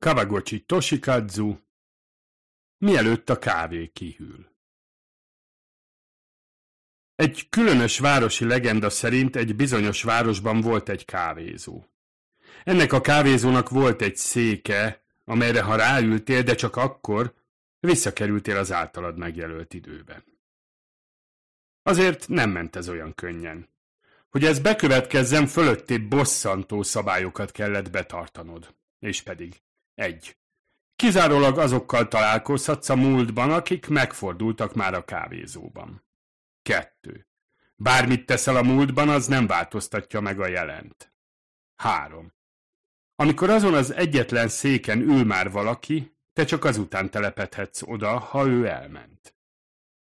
Kawagochi Toshikazu, mielőtt a kávé kihűl. Egy különös városi legenda szerint egy bizonyos városban volt egy kávézó. Ennek a kávézónak volt egy széke, amelyre ha ráültél, de csak akkor, visszakerültél az általad megjelölt időbe. Azért nem ment ez olyan könnyen. Hogy ez bekövetkezzen, fölötti bosszantó szabályokat kellett betartanod. És pedig egy. Kizárólag azokkal találkozhatsz a múltban, akik megfordultak már a kávézóban. Kettő. Bármit teszel a múltban, az nem változtatja meg a jelent. Három. Amikor azon az egyetlen széken ül már valaki, te csak azután telepedhetsz oda, ha ő elment.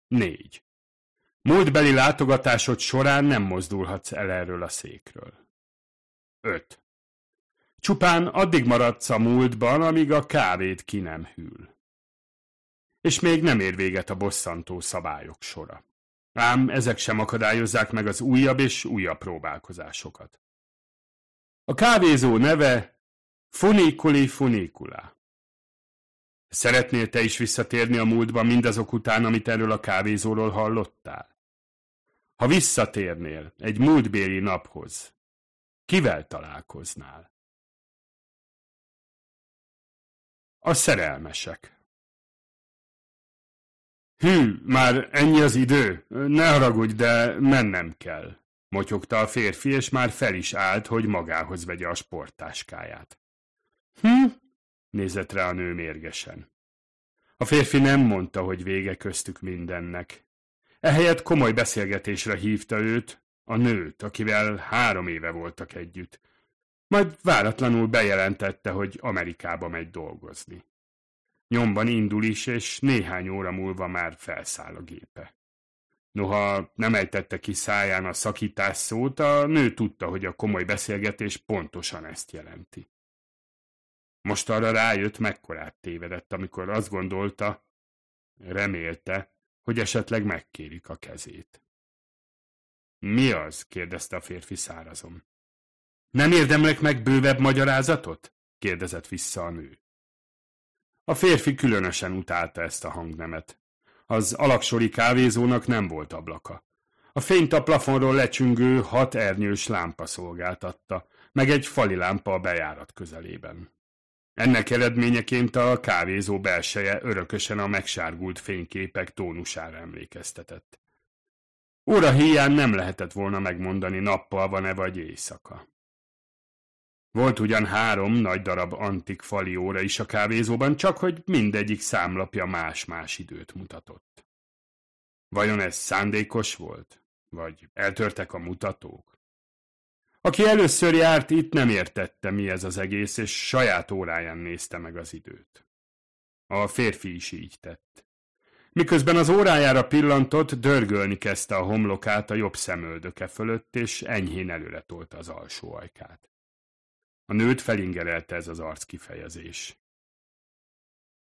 Négy. Múltbeli látogatásod során nem mozdulhatsz el erről a székről. 5. Csupán addig maradsz a múltban, amíg a kávét ki nem hűl. És még nem ér véget a bosszantó szabályok sora. Ám ezek sem akadályozzák meg az újabb és újabb próbálkozásokat. A kávézó neve Funiculi Funicula. Szeretnél te is visszatérni a múltba mindazok után, amit erről a kávézóról hallottál? Ha visszatérnél egy múltbéli naphoz, kivel találkoznál? A szerelmesek. Hű, már ennyi az idő? Ne haragudj, de mennem kell, motyogta a férfi, és már fel is állt, hogy magához vegye a sporttáskáját. Hm? nézett rá a nő mérgesen. A férfi nem mondta, hogy vége köztük mindennek. Ehelyett komoly beszélgetésre hívta őt, a nőt, akivel három éve voltak együtt. Majd váratlanul bejelentette, hogy Amerikába megy dolgozni. Nyomban indul is, és néhány óra múlva már felszáll a gépe. Noha nem ejtette ki száján a szakítás szót, a nő tudta, hogy a komoly beszélgetés pontosan ezt jelenti. Most arra rájött, mekkorát tévedett, amikor azt gondolta, remélte, hogy esetleg megkérik a kezét. Mi az? kérdezte a férfi szárazom. Nem érdemlek meg bővebb magyarázatot? kérdezett vissza a nő. A férfi különösen utálta ezt a hangnemet. Az alaksori kávézónak nem volt ablaka. A fényt a plafonról lecsüngő hat ernyős lámpa szolgáltatta, meg egy fali lámpa a bejárat közelében. Ennek eredményeként a kávézó belseje örökösen a megsárgult fényképek tónusára emlékeztetett. Óra híján nem lehetett volna megmondani nappal van-e vagy éjszaka. Volt ugyan három nagy darab antik fali óra is a kávézóban, csak hogy mindegyik számlapja más-más időt mutatott. Vajon ez szándékos volt? Vagy eltörtek a mutatók? Aki először járt itt, nem értette, mi ez az egész, és saját óráján nézte meg az időt. A férfi is így tett. Miközben az órájára pillantott, dörgölni kezdte a homlokát a jobb szemöldöke fölött, és enyhén előre tolta az alsó ajkát. A nőt felingerelte ez az arckifejezés.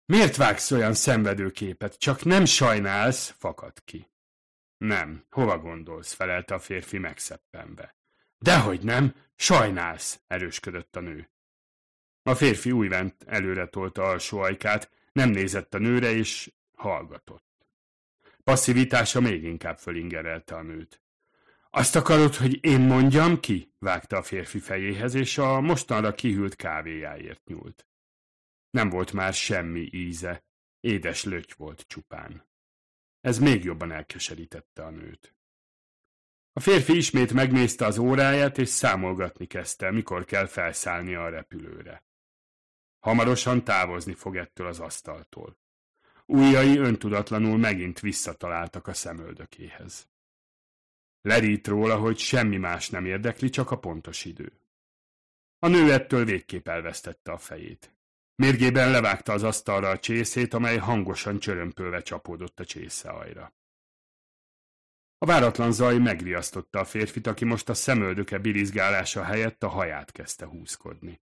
Miért vágsz olyan szenvedőképet? Csak nem sajnálsz, fakad ki. Nem, hova gondolsz, felelte a férfi megszeppenve. Dehogy nem, sajnálsz, erősködött a nő. A férfi újvent előre tolta alsó ajkát, nem nézett a nőre, és hallgatott. Passzivitása még inkább fölingerelte a nőt. Azt akarod, hogy én mondjam ki? vágta a férfi fejéhez, és a mostanra kihűlt kávéjáért nyúlt. Nem volt már semmi íze, édes löty volt csupán. Ez még jobban elkeserítette a nőt. A férfi ismét megnézte az óráját, és számolgatni kezdte, mikor kell felszállnia a repülőre. Hamarosan távozni fog ettől az asztaltól. Újjai öntudatlanul megint visszataláltak a szemöldökéhez. Lerít róla, hogy semmi más nem érdekli, csak a pontos idő. A nő ettől végképp elvesztette a fejét. Mérgében levágta az asztalra a csészét, amely hangosan csörömpölve csapódott a csésze ajra. A váratlan zaj megriasztotta a férfit, aki most a szemöldöke birizgálása helyett a haját kezdte húzkodni.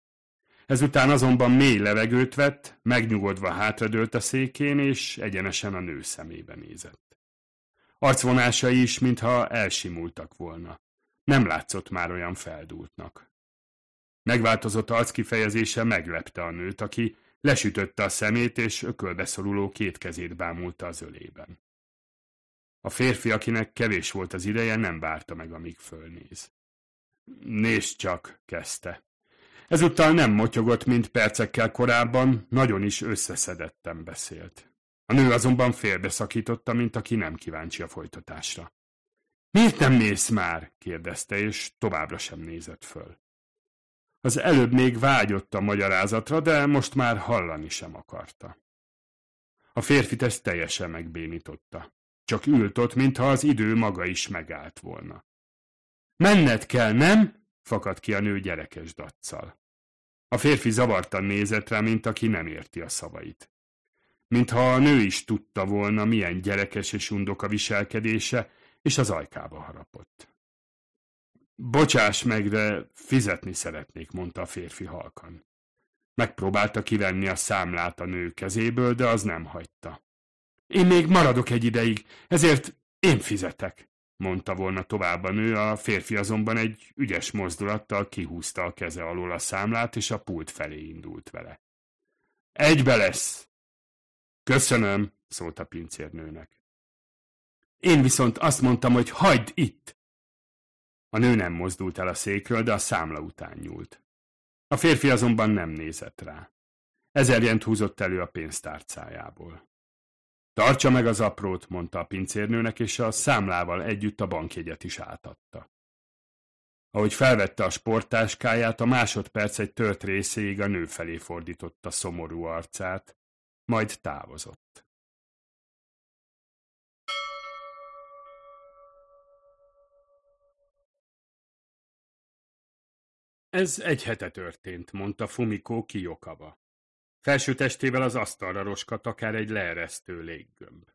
Ezután azonban mély levegőt vett, megnyugodva hátradőlt a székén, és egyenesen a nő szemébe nézett. Arcvonásai is, mintha elsimultak volna. Nem látszott már olyan feldúltnak. Megváltozott arckifejezése meglepte a nőt, aki Lesütötte a szemét, és ökölbe szoruló két kezét bámulta az ölében. A férfi, akinek kevés volt az ideje, nem várta meg, amíg fölnéz. Nézd csak, kezdte. Ezúttal nem motyogott, mint percekkel korábban, nagyon is összeszedetten beszélt. A nő azonban félbeszakította, mint aki nem kíváncsi a folytatásra. Miért nem mész már? kérdezte, és továbbra sem nézett föl. Az előbb még vágyott a magyarázatra, de most már hallani sem akarta. A férfit ezt teljesen megbénította. Csak ült ott, mintha az idő maga is megállt volna. Menned kell, nem? fakadt ki a nő gyerekes daccal. A férfi zavartan nézett rá, mint aki nem érti a szavait. Mintha a nő is tudta volna, milyen gyerekes és undok a viselkedése, és az ajkába harapott. Bocsáss meg, de fizetni szeretnék, mondta a férfi halkan. Megpróbálta kivenni a számlát a nő kezéből, de az nem hagyta. Én még maradok egy ideig, ezért én fizetek, mondta volna tovább a nő, a férfi azonban egy ügyes mozdulattal kihúzta a keze alól a számlát, és a pult felé indult vele. Egybe lesz! Köszönöm, szólt a pincérnőnek. Én viszont azt mondtam, hogy hagyd itt! A nő nem mozdult el a székről, de a számla után nyúlt. A férfi azonban nem nézett rá. Ezerjent húzott elő a pénztárcájából. Tartsa meg az aprót, mondta a pincérnőnek, és a számlával együtt a bankjegyet is átadta. Ahogy felvette a sportáskáját, a másodperc egy tört részéig a nő felé fordította szomorú arcát, majd távozott. Ez egy hete történt, mondta Fumiko Kiyokava. Felső testével az asztalra roskat akár egy leeresztő léggömb.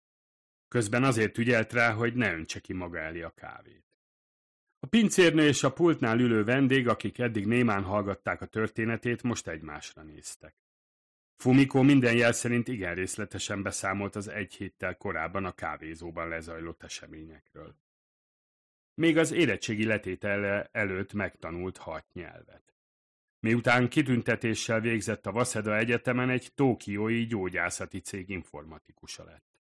Közben azért ügyelt rá, hogy ne öntse ki maga elé a kávét. A pincérnő és a pultnál ülő vendég, akik eddig némán hallgatták a történetét, most egymásra néztek. Fumiko minden jel szerint igen részletesen beszámolt az egy héttel korábban a kávézóban lezajlott eseményekről. Még az érettségi letétele előtt megtanult hat nyelvet. Miután kitüntetéssel végzett a Waseda Egyetemen, egy tókiói gyógyászati cég informatikusa lett.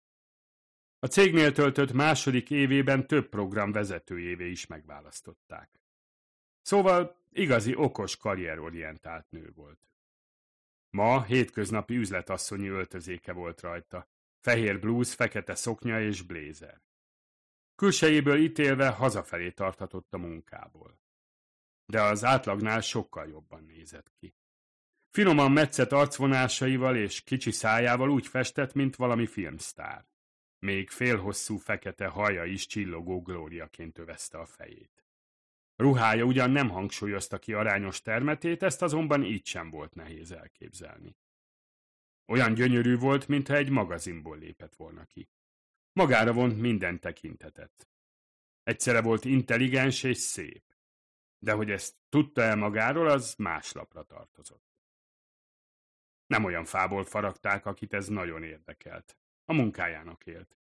A cégnél töltött második évében több program vezetőjévé is megválasztották. Szóval igazi okos karrierorientált nő volt. Ma hétköznapi üzletasszonyi öltözéke volt rajta. Fehér blúz, fekete szoknya és blézer. Külsejéből ítélve hazafelé tartatott a munkából. De az átlagnál sokkal jobban nézett ki. Finoman metszett arcvonásaival és kicsi szájával úgy festett, mint valami filmsztár. Még félhosszú fekete haja is csillogó glóriaként övezte a fejét. Ruhája ugyan nem hangsúlyozta ki arányos termetét, ezt azonban így sem volt nehéz elképzelni. Olyan gyönyörű volt, mintha egy magazinból lépett volna ki. Magára vont minden tekintetet. Egyszerre volt intelligens és szép. De hogy ezt tudta el magáról, az más lapra tartozott. Nem olyan fából faragták, akit ez nagyon érdekelt. A munkájának élt.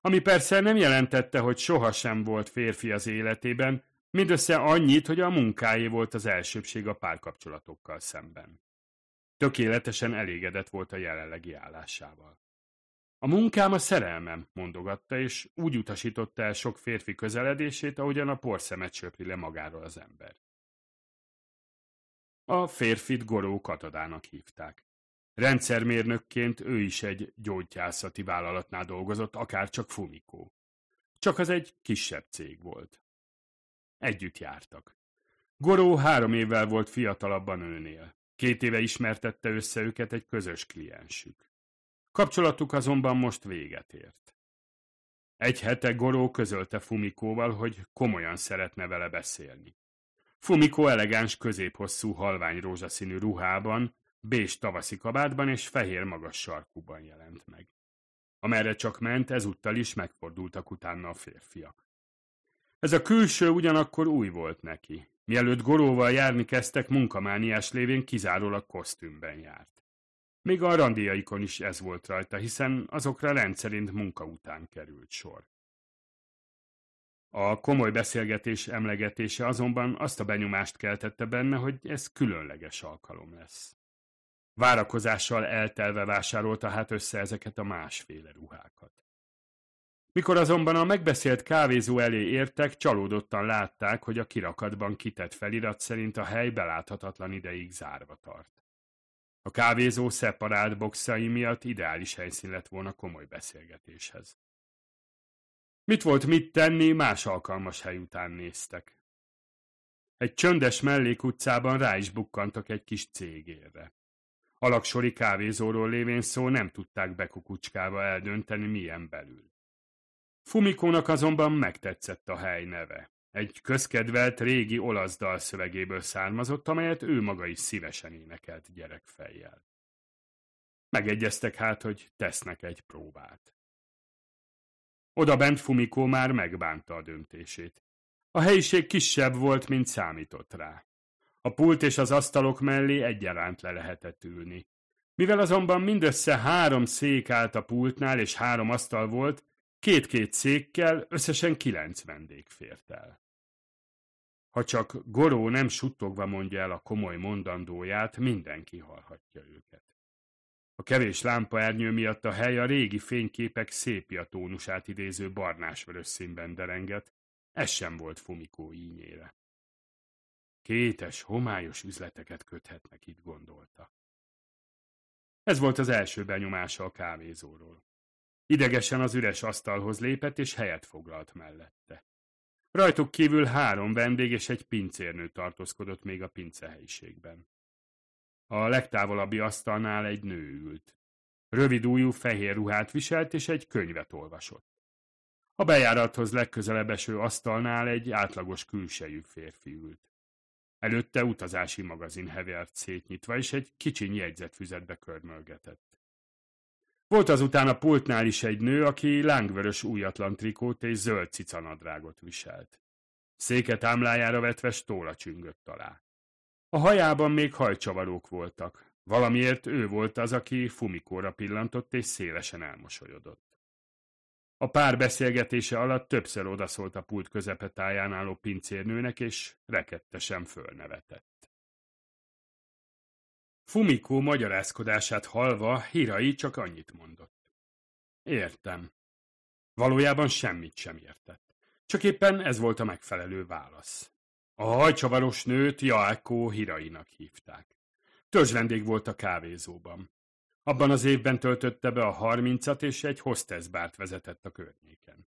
Ami persze nem jelentette, hogy sohasem volt férfi az életében, mindössze annyit, hogy a munkáé volt az elsőbség a párkapcsolatokkal szemben. Tökéletesen elégedett volt a jelenlegi állásával. A munkám a szerelmem, mondogatta, és úgy utasította el sok férfi közeledését, ahogyan a porszemet söpri le magáról az ember. A férfit Goró Katadának hívták. Rendszermérnökként ő is egy gyógyászati vállalatnál dolgozott, akár csak Fumikó. Csak az egy kisebb cég volt. Együtt jártak. Goró három évvel volt fiatalabban őnél. Két éve ismertette össze őket egy közös kliensük. Kapcsolatuk azonban most véget ért. Egy hete Goró közölte Fumikóval, hogy komolyan szeretne vele beszélni. Fumiko elegáns középhosszú halvány rózsaszínű ruhában, bés tavaszi kabátban és fehér magas sarkúban jelent meg. Amerre csak ment, ezúttal is megfordultak utána a férfiak. Ez a külső ugyanakkor új volt neki. Mielőtt Goróval járni kezdtek, munkamániás lévén kizárólag kosztümben járt. Még a randiaikon is ez volt rajta, hiszen azokra rendszerint munka után került sor. A komoly beszélgetés emlegetése azonban azt a benyomást keltette benne, hogy ez különleges alkalom lesz. Várakozással eltelve vásárolta hát össze ezeket a másféle ruhákat. Mikor azonban a megbeszélt kávézó elé értek, csalódottan látták, hogy a kirakatban kitett felirat szerint a hely beláthatatlan ideig zárva tart. A kávézó szeparált boxai miatt ideális helyszín lett volna komoly beszélgetéshez. Mit volt mit tenni, más alkalmas hely után néztek. Egy csöndes mellékutcában rá is bukkantak egy kis cégérre. Alaksori kávézóról lévén szó nem tudták bekukucskával eldönteni, milyen belül. Fumikónak azonban megtetszett a hely neve. Egy közkedvelt régi olasz dal szövegéből származott, amelyet ő maga is szívesen énekelt gyerekfejjel. Megegyeztek hát, hogy tesznek egy próbát. Oda bent Fumikó már megbánta a döntését. A helyiség kisebb volt, mint számított rá. A pult és az asztalok mellé egyaránt le lehetett ülni. Mivel azonban mindössze három szék állt a pultnál és három asztal volt, két-két székkel összesen kilenc vendég fért el. Ha csak Goró nem suttogva mondja el a komoly mondandóját, mindenki hallhatja őket. A kevés lámpaernyő miatt a hely a régi fényképek szépia tónusát idéző barnásvörös színben derengett, ez sem volt Fumikó ínyére. Kétes, homályos üzleteket köthetnek itt, gondolta. Ez volt az első benyomása a kávézóról. Idegesen az üres asztalhoz lépett, és helyet foglalt mellette. Rajtuk kívül három vendég és egy pincérnő tartózkodott még a pincehelyiségben. A legtávolabbi asztalnál egy nő ült. Rövid újú fehér ruhát viselt, és egy könyvet olvasott. A bejárathoz legközelebb eső asztalnál egy átlagos külsejű férfi ült. Előtte utazási magazin hevert szétnyitva, és egy kicsiny jegyzetfüzetbe körmölgetett. Volt azután a pultnál is egy nő, aki lángvörös újatlan trikót és zöld cicanadrágot viselt. Széke támlájára vetve stóla csüngött alá. A hajában még hajcsavarók voltak. Valamiért ő volt az, aki Fumikóra pillantott és szélesen elmosolyodott. A pár beszélgetése alatt többször odaszólt a pult közepetáján álló pincérnőnek, és rekettesen fölnevetett. Fumikó magyarázkodását halva Hirai csak annyit mondott. Értem. Valójában semmit sem értett. Csak éppen ez volt a megfelelő válasz. A hajcsavaros nőt Jaakó Hirainak hívták. vendég volt a kávézóban. Abban az évben töltötte be a harmincat, és egy hostessbárt vezetett a környéken.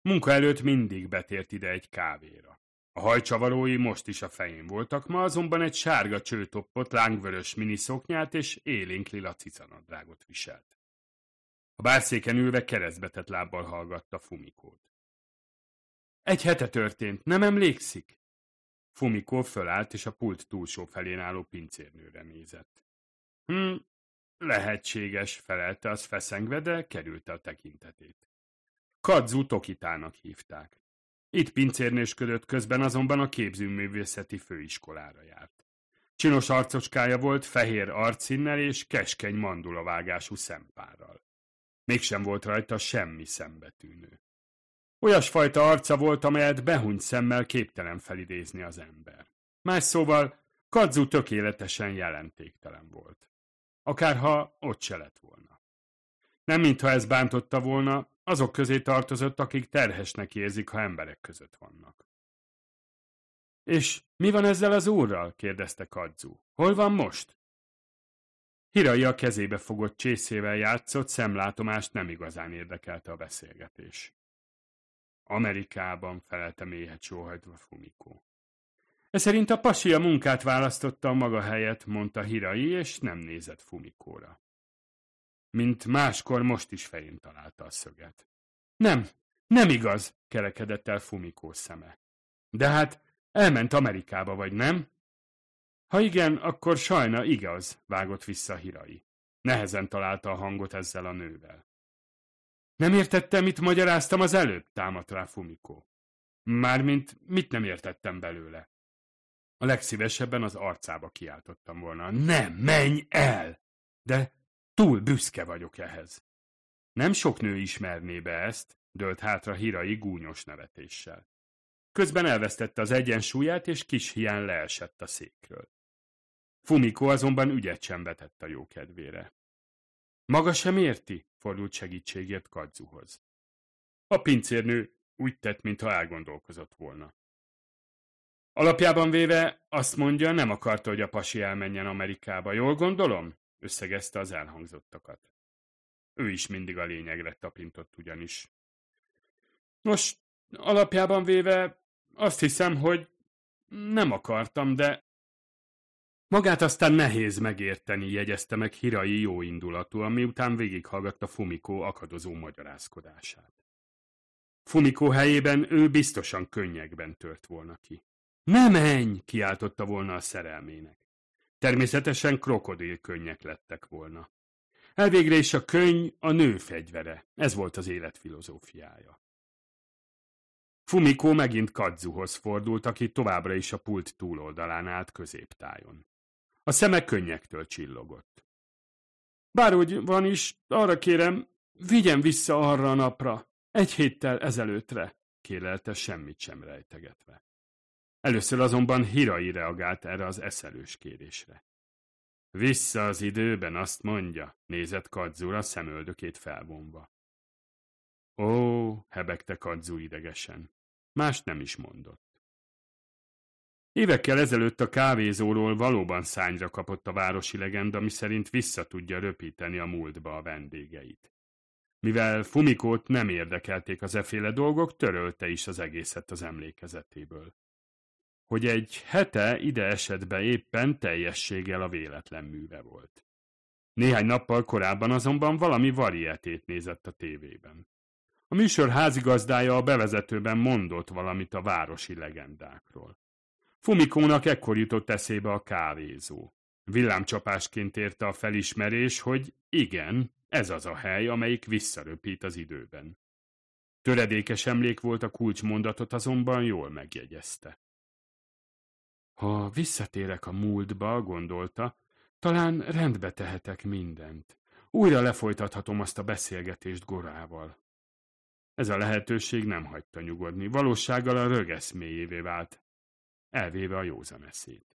Munka előtt mindig betért ide egy kávéra. A hajcsavarói most is a fején voltak, ma azonban egy sárga csőtoppot, lángvörös miniszoknyát és élénk lila cicanadrágot viselt. A bárszéken ülve keresztbetett lábbal hallgatta Fumikót. Egy hete történt, nem emlékszik? Fumikó fölállt, és a pult túlsó felén álló pincérnőre nézett. Hm, lehetséges, felelte az feszengve, de kerülte a tekintetét. Kadzu Tokitának hívták. Itt pincérnésködött közben azonban a képzőművészeti főiskolára járt. Csinos arcocskája volt, fehér arcinnel és keskeny mandulavágású szempárral. Mégsem volt rajta semmi szembetűnő. Olyasfajta arca volt, amelyet behunyt szemmel képtelen felidézni az ember. Más szóval, Kadzu tökéletesen jelentéktelen volt. Akárha ott se lett volna. Nem mintha ez bántotta volna, azok közé tartozott, akik terhesnek érzik, ha emberek között vannak. És mi van ezzel az úrral? kérdezte Kadzu. Hol van most? Hirai a kezébe fogott csészével játszott, szemlátomást nem igazán érdekelte a beszélgetés. Amerikában felelte mélyet sóhajtva Fumiko. E szerint a pasi a munkát választotta a maga helyet, mondta Hirai, és nem nézett Fumikóra. Mint máskor most is fején találta a szöget. Nem, nem igaz, kerekedett el Fumikó szeme. De hát elment Amerikába, vagy nem? Ha igen, akkor sajna igaz, vágott vissza Hirai. Nehezen találta a hangot ezzel a nővel. Nem értettem, mit magyaráztam az előbb, támadt rá Fumiko. Mármint mit nem értettem belőle. A legszívesebben az arcába kiáltottam volna. Nem, menj el! De túl büszke vagyok ehhez. Nem sok nő ismerné be ezt, dölt hátra Hirai gúnyos nevetéssel. Közben elvesztette az egyensúlyát, és kis hián leesett a székről. Fumiko azonban ügyet sem vetett a jó kedvére. Maga sem érti? fordult segítségért Kadzuhoz. A pincérnő úgy tett, mintha elgondolkozott volna. Alapjában véve azt mondja, nem akarta, hogy a pasi elmenjen Amerikába. Jól gondolom? Összegezte az elhangzottakat. Ő is mindig a lényegre tapintott ugyanis. Nos, alapjában véve azt hiszem, hogy nem akartam, de... Magát aztán nehéz megérteni, jegyezte meg Hirai jóindulatúan, miután végighallgatta Fumiko akadozó magyarázkodását. Fumiko helyében ő biztosan könnyekben tört volna ki. Ne menj! kiáltotta volna a szerelmének. Természetesen krokodil könnyek lettek volna. Elvégre is a könny a nő fegyvere. Ez volt az élet filozófiája. Fumiko megint Kadzuhoz fordult, aki továbbra is a pult túloldalán állt középtájon. A szeme könnyektől csillogott. Bár úgy van is, arra kérem, vigyen vissza arra a napra, egy héttel ezelőttre, kélelte semmit sem rejtegetve. Először azonban Hirai reagált erre az eszelős kérésre. Vissza az időben, azt mondja, nézett Kadzura szemöldökét felvonva. Ó, hebegte Kadzu idegesen. Mást nem is mondott. Évekkel ezelőtt a kávézóról valóban szányra kapott a városi legenda, ami szerint vissza tudja röpíteni a múltba a vendégeit. Mivel Fumikót nem érdekelték az eféle dolgok, törölte is az egészet az emlékezetéből hogy egy hete ide esetben éppen teljességgel a véletlen műve volt. Néhány nappal korábban azonban valami varietét nézett a tévében. A műsor házigazdája a bevezetőben mondott valamit a városi legendákról. Fumikónak ekkor jutott eszébe a kávézó. Villámcsapásként érte a felismerés, hogy igen, ez az a hely, amelyik visszaröpít az időben. Töredékes emlék volt a kulcsmondatot, azonban jól megjegyezte. Ha visszatérek a múltba, gondolta, talán rendbe tehetek mindent. Újra lefolytathatom azt a beszélgetést Gorával. Ez a lehetőség nem hagyta nyugodni, valósággal a rögeszméjévé vált, elvéve a józan eszét.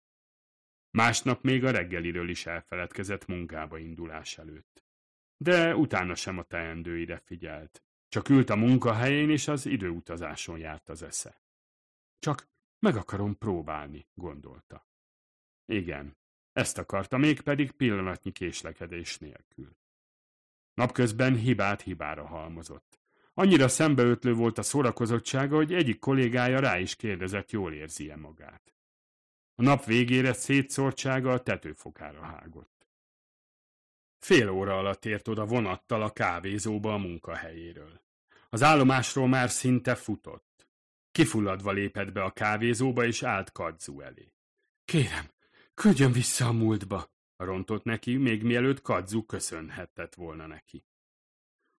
Másnap még a reggeliről is elfeledkezett munkába indulás előtt. De utána sem a teendőire figyelt. Csak ült a munkahelyén, és az időutazáson járt az esze. Csak meg akarom próbálni, gondolta. Igen, ezt akarta, mégpedig pillanatnyi késlekedés nélkül. Napközben hibát hibára halmozott. Annyira szembeötlő volt a szórakozottsága, hogy egyik kollégája rá is kérdezett, jól érzi-e magát. A nap végére szétszórtsága a tetőfokára hágott. Fél óra alatt ért oda vonattal a kávézóba a munkahelyéről. Az állomásról már szinte futott. Kifulladva lépett be a kávézóba, és állt Kadzu elé. Kérem, küldjön vissza a múltba, rontott neki, még mielőtt Kadzu köszönhetett volna neki.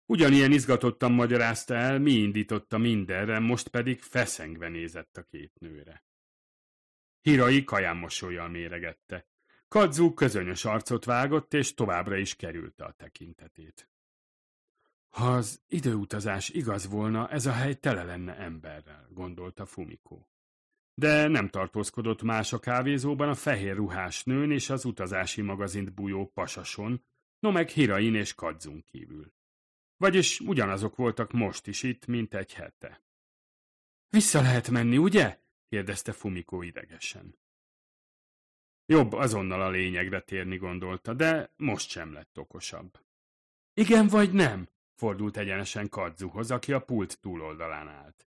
Ugyanilyen izgatottan magyarázta el, mi indította mindenre, most pedig feszengve nézett a két nőre. Hirai kaján mosolyjal méregette. Kadzu közönyös arcot vágott, és továbbra is kerülte a tekintetét. Ha az időutazás igaz volna, ez a hely tele lenne emberrel, gondolta Fumiko. De nem tartózkodott más a kávézóban a fehér ruhás nőn és az utazási magazint bújó pasason, no meg Hirain és Kadzun kívül. Vagyis ugyanazok voltak most is itt, mint egy hete. Vissza lehet menni, ugye? kérdezte Fumiko idegesen. Jobb azonnal a lényegre térni gondolta, de most sem lett okosabb. Igen vagy nem? Fordult egyenesen Kadzuhoz, aki a pult túloldalán állt.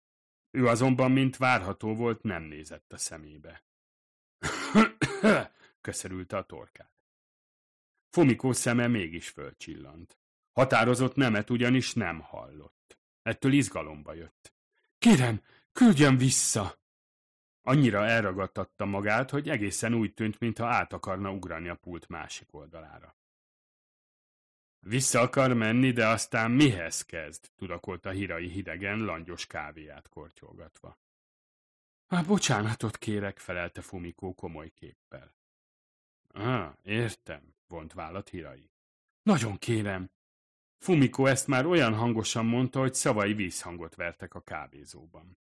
Ő azonban, mint várható volt, nem nézett a szemébe. Köszörülte a torkát. Fomikó szeme mégis fölcsillant. Határozott nemet ugyanis nem hallott. Ettől izgalomba jött. Kérem, küldjön vissza! Annyira elragadtatta magát, hogy egészen úgy tűnt, mintha át akarna ugrani a pult másik oldalára. Vissza akar menni, de aztán mihez kezd? tudakolta Hirai hidegen, langyos kávéját kortyolgatva. Hát bocsánatot kérek, felelte Fumikó komoly képpel. Ah, értem, vont vállat Hirai. Nagyon kérem. Fumiko ezt már olyan hangosan mondta, hogy szavai vízhangot vertek a kávézóban.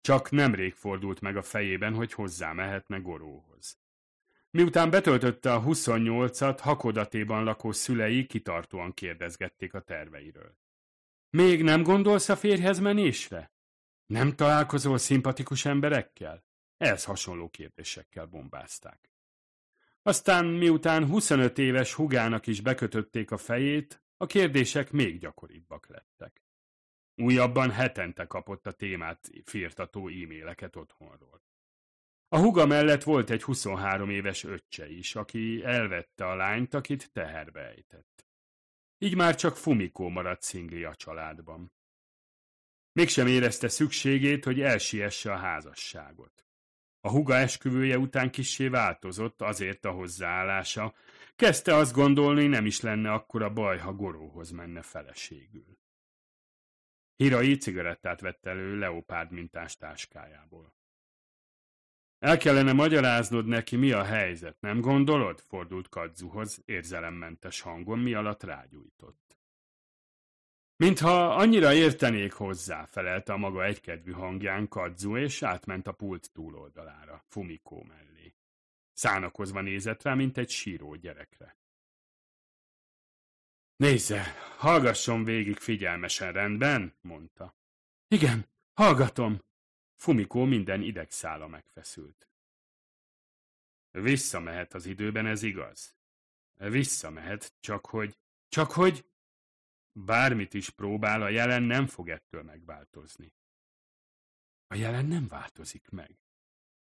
Csak nemrég fordult meg a fejében, hogy hozzá mehetne Goróhoz. Miután betöltötte a 28-at, Hakodatéban lakó szülei kitartóan kérdezgették a terveiről. Még nem gondolsz a férjhez menésre? Nem találkozol szimpatikus emberekkel? Ez hasonló kérdésekkel bombázták. Aztán miután 25 éves hugának is bekötötték a fejét, a kérdések még gyakoribbak lettek. Újabban hetente kapott a témát firtató e-maileket otthonról. A huga mellett volt egy 23 éves öccse is, aki elvette a lányt, akit teherbe ejtett. Így már csak Fumikó maradt szingli a családban. Mégsem érezte szükségét, hogy elsiesse a házasságot. A huga esküvője után kissé változott azért a hozzáállása, kezdte azt gondolni, nem is lenne akkora baj, ha goróhoz menne feleségül. Hirai cigarettát vett elő leopárd mintás táskájából. El kellene magyaráznod neki, mi a helyzet, nem gondolod? Fordult Kadzuhoz érzelemmentes hangon, mi alatt rágyújtott. Mintha annyira értenék hozzá, felelte a maga egykedvű hangján Kadzu, és átment a pult túloldalára, Fumikó mellé. Szánakozva nézett rá, mint egy síró gyerekre. Nézze, hallgasson végig figyelmesen, rendben? mondta. Igen, hallgatom, Fumikó minden idegszála megfeszült. Visszamehet az időben, ez igaz? Visszamehet, csak hogy... Csak hogy... Bármit is próbál, a jelen nem fog ettől megváltozni. A jelen nem változik meg.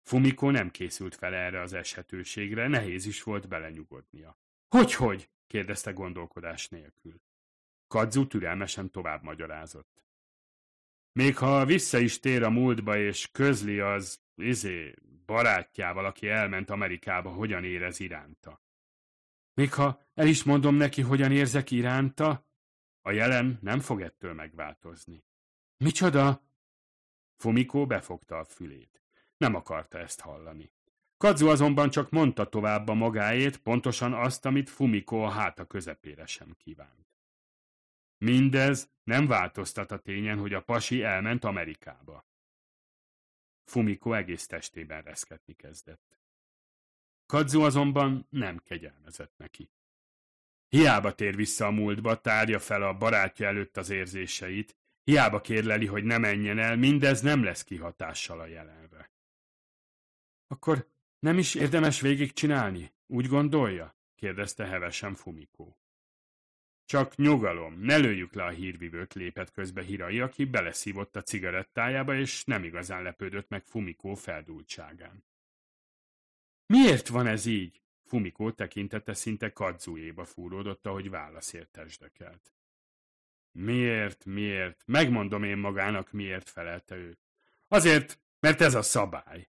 Fumiko nem készült fel erre az eshetőségre, nehéz is volt belenyugodnia. Hogy-hogy? kérdezte gondolkodás nélkül. Kadzu türelmesen tovább magyarázott. Még ha vissza is tér a múltba, és közli az, izé, barátjával, aki elment Amerikába, hogyan érez iránta. Még ha el is mondom neki, hogyan érzek iránta, a jelen nem fog ettől megváltozni. Micsoda? Fumiko befogta a fülét. Nem akarta ezt hallani. Kadzu azonban csak mondta tovább a magáét, pontosan azt, amit Fumiko a háta közepére sem kívánt. Mindez nem változtat a tényen, hogy a pasi elment Amerikába. Fumiko egész testében reszketni kezdett. Kadzu azonban nem kegyelmezett neki. Hiába tér vissza a múltba, tárja fel a barátja előtt az érzéseit, hiába kérleli, hogy ne menjen el, mindez nem lesz kihatással a jelenre. Akkor nem is érdemes végigcsinálni, úgy gondolja? kérdezte hevesen Fumikó. Csak nyugalom, ne lőjük le a hírvivőt, lépett közbe Hirai, aki beleszívott a cigarettájába, és nem igazán lepődött meg Fumikó feldultságán. Miért van ez így? Fumikó tekintete szinte kadzujéba fúródott, ahogy válaszért testdekelt. Miért, miért? Megmondom én magának, miért felelte ő. Azért, mert ez a szabály.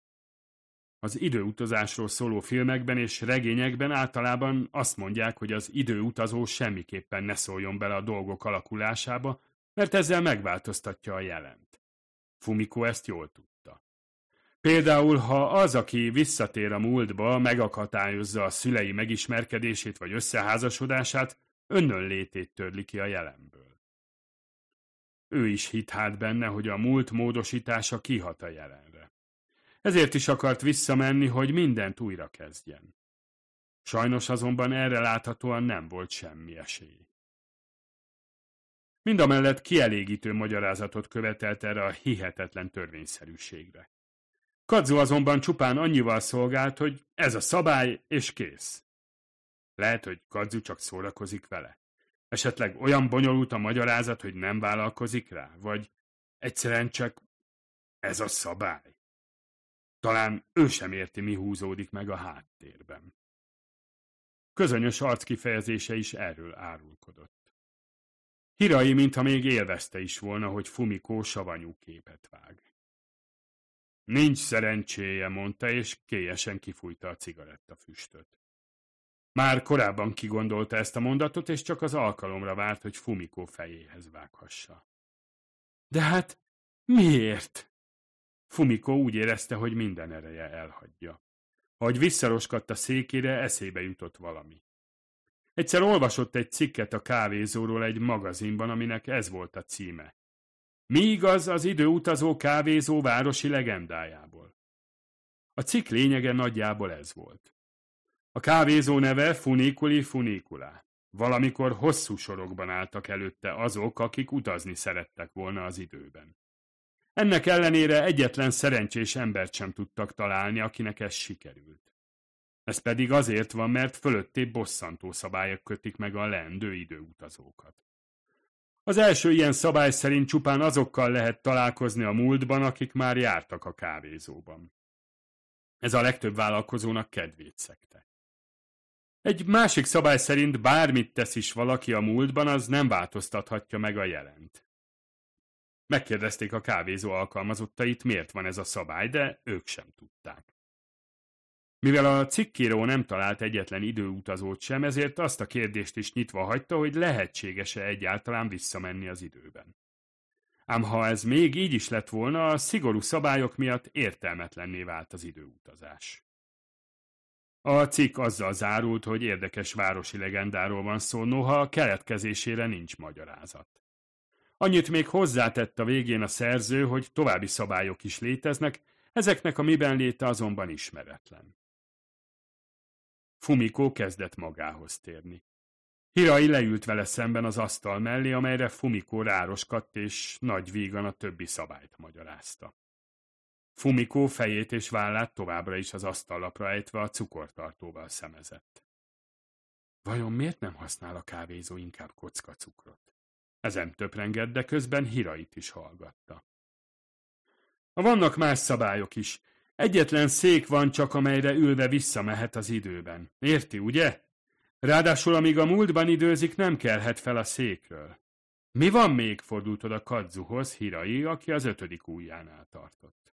Az időutazásról szóló filmekben és regényekben általában azt mondják, hogy az időutazó semmiképpen ne szóljon bele a dolgok alakulásába, mert ezzel megváltoztatja a jelent. Fumiko ezt jól tudta. Például, ha az, aki visszatér a múltba, megakatályozza a szülei megismerkedését vagy összeházasodását, önnön létét törli ki a jelenből. Ő is hit hát benne, hogy a múlt módosítása kihat a jelen. Ezért is akart visszamenni, hogy mindent újra kezdjen. Sajnos azonban erre láthatóan nem volt semmi esély. Mindamellett kielégítő magyarázatot követelt erre a hihetetlen törvényszerűségre. Kadzu azonban csupán annyival szolgált, hogy ez a szabály, és kész. Lehet, hogy Kadzu csak szórakozik vele. Esetleg olyan bonyolult a magyarázat, hogy nem vállalkozik rá, vagy egyszerűen csak ez a szabály. Talán ő sem érti, mi húzódik meg a háttérben. Közönyös arckifejezése is erről árulkodott. Hirai, mintha még élvezte is volna, hogy Fumikó savanyú képet vág. Nincs szerencséje, mondta, és kélyesen kifújta a cigaretta füstöt. Már korábban kigondolta ezt a mondatot, és csak az alkalomra várt, hogy Fumikó fejéhez vághassa. De hát miért? Fumiko úgy érezte, hogy minden ereje elhagyja. Ahogy visszaroskadt a székére, eszébe jutott valami. Egyszer olvasott egy cikket a kávézóról egy magazinban, aminek ez volt a címe. Mi igaz az időutazó kávézó városi legendájából? A cikk lényege nagyjából ez volt. A kávézó neve Funiculi Funicula. Valamikor hosszú sorokban álltak előtte azok, akik utazni szerettek volna az időben. Ennek ellenére egyetlen szerencsés embert sem tudtak találni, akinek ez sikerült. Ez pedig azért van, mert fölötté bosszantó szabályok kötik meg a leendő időutazókat. Az első ilyen szabály szerint csupán azokkal lehet találkozni a múltban, akik már jártak a kávézóban. Ez a legtöbb vállalkozónak kedvét szekte. Egy másik szabály szerint bármit tesz is valaki a múltban, az nem változtathatja meg a jelent. Megkérdezték a kávézó alkalmazottait, miért van ez a szabály, de ők sem tudták. Mivel a cikkíró nem talált egyetlen időutazót sem, ezért azt a kérdést is nyitva hagyta, hogy lehetséges-e egyáltalán visszamenni az időben. Ám ha ez még így is lett volna, a szigorú szabályok miatt értelmetlenné vált az időutazás. A cikk azzal zárult, hogy érdekes városi legendáról van szó, noha a keletkezésére nincs magyarázat. Annyit még hozzátett a végén a szerző, hogy további szabályok is léteznek, ezeknek a miben léte azonban ismeretlen. Fumiko kezdett magához térni. Hirai leült vele szemben az asztal mellé, amelyre Fumiko rároskadt, és nagy vígan a többi szabályt magyarázta. Fumiko fejét és vállát továbbra is az asztallapra ejtve a cukortartóval szemezett. Vajon miért nem használ a kávézó inkább kocka cukrot? Ezen töprengett, de közben Hirait is hallgatta. Vannak más szabályok is. Egyetlen szék van csak, amelyre ülve visszamehet az időben. Érti, ugye? Ráadásul, amíg a múltban időzik, nem kelhet fel a székről. Mi van még? fordult oda Kadzuhoz, Hirai, aki az ötödik ujjánál tartott.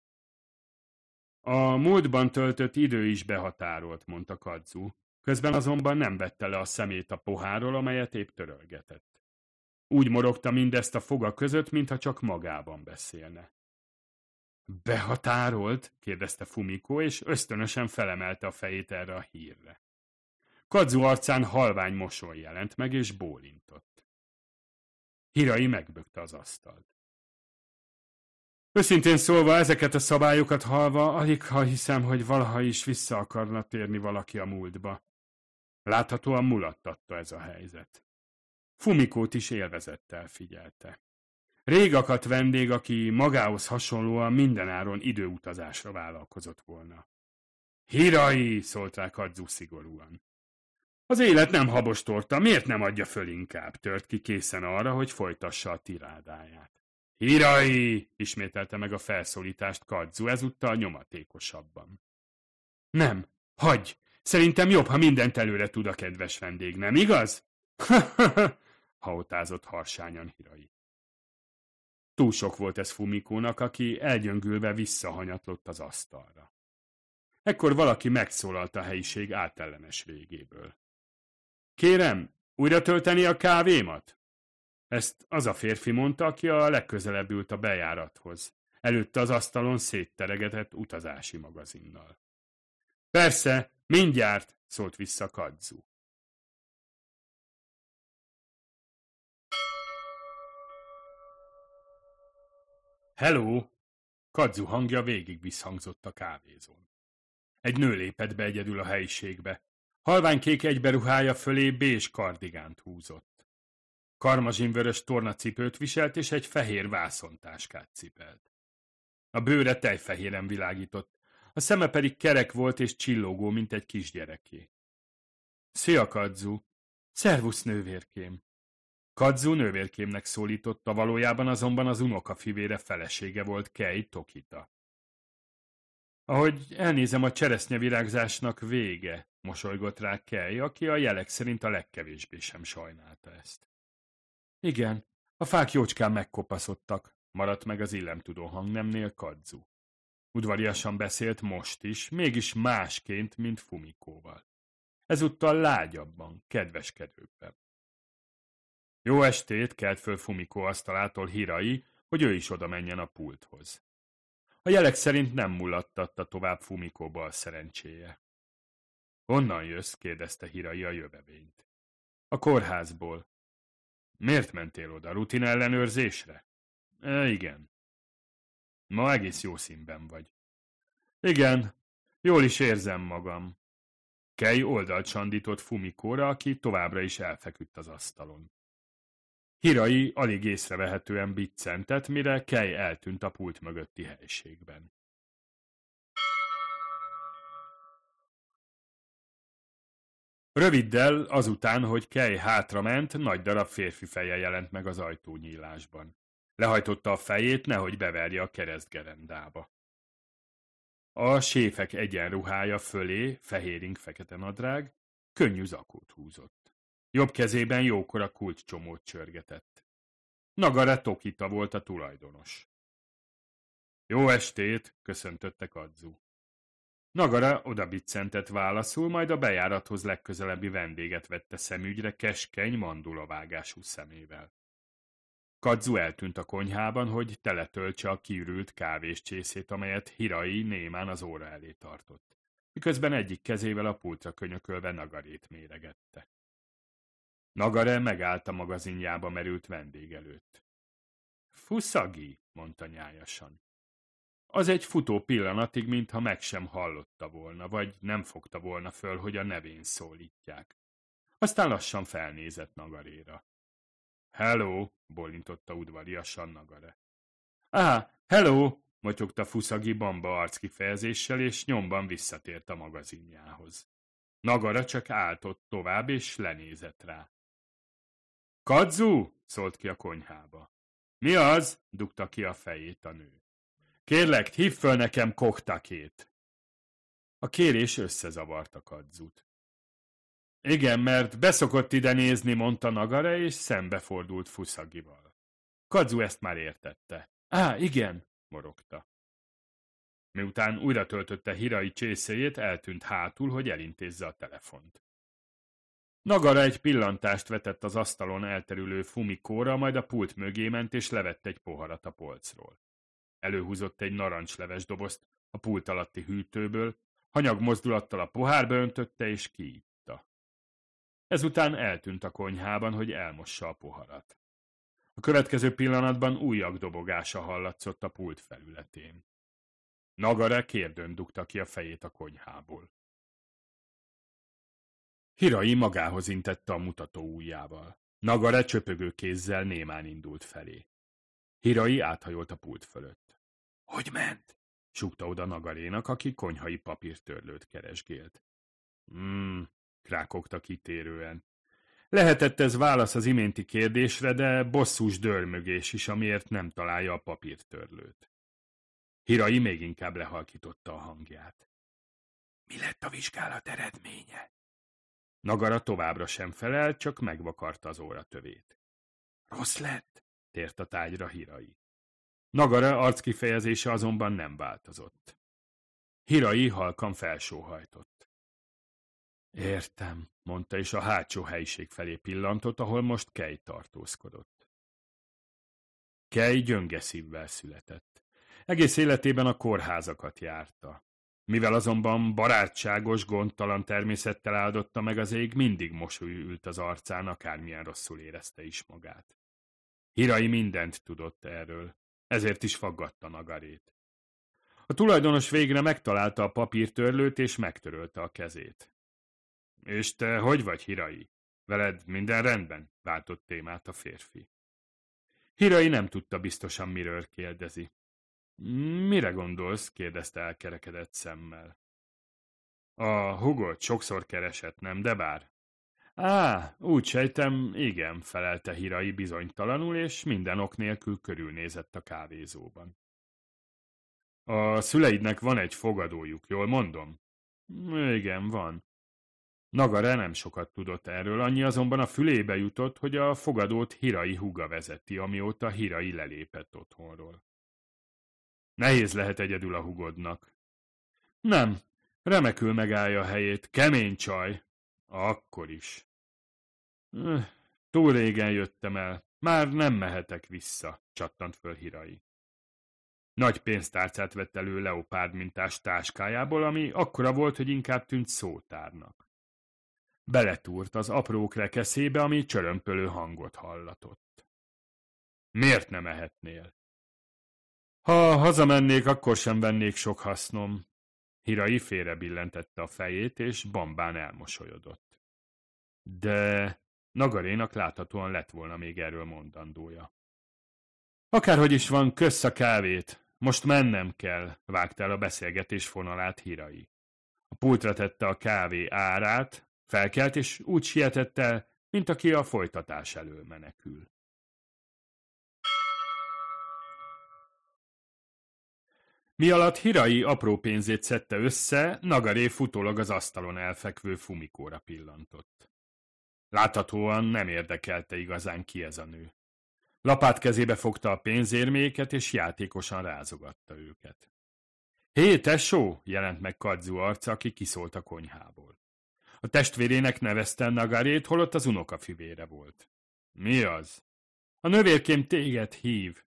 A múltban töltött idő is behatárolt, mondta Kadzu. Közben azonban nem vette le a szemét a pohárról, amelyet épp törölgetett. Úgy morogta mindezt a foga között, mintha csak magában beszélne. Behatárolt? kérdezte Fumiko, és ösztönösen felemelte a fejét erre a hírre. Kadzu arcán halvány mosoly jelent meg, és bólintott. Hirai megbökte az asztalt. Őszintén szólva, ezeket a szabályokat halva, alig ha hiszem, hogy valaha is vissza akarna térni valaki a múltba. Láthatóan mulattatta ez a helyzet. Fumikót is élvezettel figyelte. Rég akadt vendég, aki magához hasonlóan mindenáron időutazásra vállalkozott volna. Hirai! szólt rá Kadzu szigorúan. Az élet nem habos torta, miért nem adja föl inkább? Tört ki készen arra, hogy folytassa a tirádáját. Hirai! ismételte meg a felszólítást Kadzu, ezúttal nyomatékosabban. Nem, hagyj! Szerintem jobb, ha mindent előre tud a kedves vendég, nem igaz? haotázott harsányan Hirai. Túl sok volt ez Fumikónak, aki elgyöngülve visszahanyatlott az asztalra. Ekkor valaki megszólalt a helyiség átellenes végéből. Kérem, újra tölteni a kávémat? Ezt az a férfi mondta, aki a legközelebb ült a bejárathoz. Előtte az asztalon szétteregetett utazási magazinnal. Persze, mindjárt, szólt vissza Kadzu. Hello! Kadzu hangja végig visszhangzott a kávézón. Egy nő lépett be egyedül a helyiségbe. Halványkék egyberuhája fölé bés kardigánt húzott. Karmazsinvörös tornacipőt viselt, és egy fehér vászontáskát cipelt. A bőre tejfehéren világított, a szeme pedig kerek volt és csillogó, mint egy kisgyereké. Szia, Kadzu! Szervusz, nővérkém! Kadzu nővérkémnek szólította, valójában azonban az unoka fivére felesége volt Kei Tokita. Ahogy elnézem, a cseresznyevirágzásnak vége, mosolygott rá Kei, aki a jelek szerint a legkevésbé sem sajnálta ezt. Igen, a fák jócskán megkopaszodtak, maradt meg az illemtudó hangnemnél Kadzu. Udvariasan beszélt most is, mégis másként, mint Fumikóval. Ezúttal lágyabban, kedveskedőbbebb. Jó estét, kelt föl Fumiko asztalától Hirai, hogy ő is oda menjen a pulthoz. A jelek szerint nem mulattatta tovább Fumikóba a szerencséje. Honnan jössz? kérdezte Hirai a jövevényt. A kórházból. Miért mentél oda? Rutin ellenőrzésre? E, igen. Ma egész jó színben vagy. Igen, jól is érzem magam. Kej oldalt sandított Fumikóra, aki továbbra is elfeküdt az asztalon. Hirai alig észrevehetően biccentett, mire Kej eltűnt a pult mögötti helységben. Röviddel azután, hogy Kej hátrament, nagy darab férfi feje jelent meg az ajtónyílásban. Lehajtotta a fejét, nehogy beverje a keresztgerendába. A séfek egyenruhája fölé, fehérink fekete nadrág, könnyű zakót húzott. Jobb kezében jókora kulcscsomót csörgetett. Nagare Tokita volt a tulajdonos. Jó estét, köszöntötte Kadzu. Nagara odabiccentett válaszul, majd a bejárathoz legközelebbi vendéget vette szemügyre keskeny mandulavágású szemével. Kadzu eltűnt a konyhában, hogy teletöltse a kiürült kávéscsészét, amelyet Hirai némán az óra elé tartott, miközben egyik kezével a pultra könyökölve Nagarét méregette. Nagare megállt a magazinjába merült vendég előtt. Fuszagi, mondta nyájasan. Az egy futó pillanatig, mintha meg sem hallotta volna, vagy nem fogta volna föl, hogy a nevén szólítják. Aztán lassan felnézett Nagaréra. Hello, bólintotta udvariasan Nagare. Á, hello, motyogta Fuszagi bamba arckifejezéssel, és nyomban visszatért a magazinjához. Nagara csak áltott tovább, és lenézett rá. Kadzu! szólt ki a konyhába. Mi az? dugta ki a fejét a nő. Kérlek, hívd föl nekem koktakét. A kérés összezavarta Kadzut. Igen, mert beszokott ide nézni, mondta Nagare, és szembefordult Fuszagival. Kadzu ezt már értette. Á, igen, morogta. Miután újra töltötte Hirai csészéjét, eltűnt hátul, hogy elintézze a telefont. Nagara egy pillantást vetett az asztalon elterülő fumikóra, majd a pult mögé ment és levett egy poharat a polcról. Előhúzott egy narancsleves dobozt a pult alatti hűtőből, hanyag mozdulattal a pohárba öntötte és kiitta. Ezután eltűnt a konyhában, hogy elmossa a poharat. A következő pillanatban újak dobogása hallatszott a pult felületén. Nagare kérdőn dugta ki a fejét a konyhából. Hirai magához intette a mutató ujjával. Nagare csöpögő kézzel némán indult felé. Hirai áthajolt a pult fölött. – Hogy ment? – súgta oda Nagarénak, aki konyhai papírtörlőt keresgélt. Hmm, krákogta kitérően. Lehetett ez válasz az iménti kérdésre, de bosszús dörmögés is, amiért nem találja a papírtörlőt. Hirai még inkább lehalkította a hangját. Mi lett a vizsgálat eredménye? Nagara továbbra sem felelt, csak megvakarta az óratövét. Rossz lett? tért a tájra Hirai. Nagara arckifejezése azonban nem változott. Hirai halkan felsóhajtott. Értem, mondta, és a hátsó helyiség felé pillantott, ahol most Kej tartózkodott. Kej gyönge szívvel született. Egész életében a kórházakat járta. Mivel azonban barátságos, gondtalan természettel áldotta meg az ég, mindig mosoly ült az arcán, akármilyen rosszul érezte is magát. Hirai mindent tudott erről, ezért is faggatta Nagarét. A tulajdonos végre megtalálta a papírtörlőt, és megtörölte a kezét. És te hogy vagy, Hirai? Veled minden rendben? váltott témát a férfi. Hirai nem tudta biztosan, miről kérdezi. Mire gondolsz? kérdezte elkerekedett szemmel. A hugot sokszor keresett, nem, de bár? Á, úgy sejtem, igen, felelte Hirai bizonytalanul, és minden ok nélkül körülnézett a kávézóban. A szüleidnek van egy fogadójuk, jól mondom? Igen, van. Nagare nem sokat tudott erről, annyi azonban a fülébe jutott, hogy a fogadót Hirai huga vezeti, amióta Hirai lelépett otthonról. Nehéz lehet egyedül a hugodnak. Nem, remekül megállja a helyét, kemény csaj. Akkor is. Túl régen jöttem el, már nem mehetek vissza, csattant föl Hirai. Nagy pénztárcát vett elő leopárd mintás táskájából, ami akkora volt, hogy inkább tűnt szótárnak. Beletúrt az apró rekeszébe, ami csörömpölő hangot hallatott. Miért nem ehetnél? Ha hazamennék, akkor sem vennék sok hasznom. Hirai félre billentette a fejét, és bambán elmosolyodott. De Nagarénak láthatóan lett volna még erről mondandója. Akárhogy is van, kösz a kávét, most mennem kell, vágta el a beszélgetés fonalát Hirai. A pultra tette a kávé árát, felkelt, és úgy sietett el, mint aki a folytatás elől menekül. Mi alatt Hirai apró pénzét szedte össze, Nagaré futólag az asztalon elfekvő Fumikóra pillantott. Láthatóan nem érdekelte igazán ki ez a nő. Lapát kezébe fogta a pénzérméket, és játékosan rázogatta őket. Hé, tesó! jelent meg Kadzu arca, aki kiszólt a konyhából. A testvérének nevezte Nagarét, holott az unokafivére volt. Mi az? A növérkém téged hív.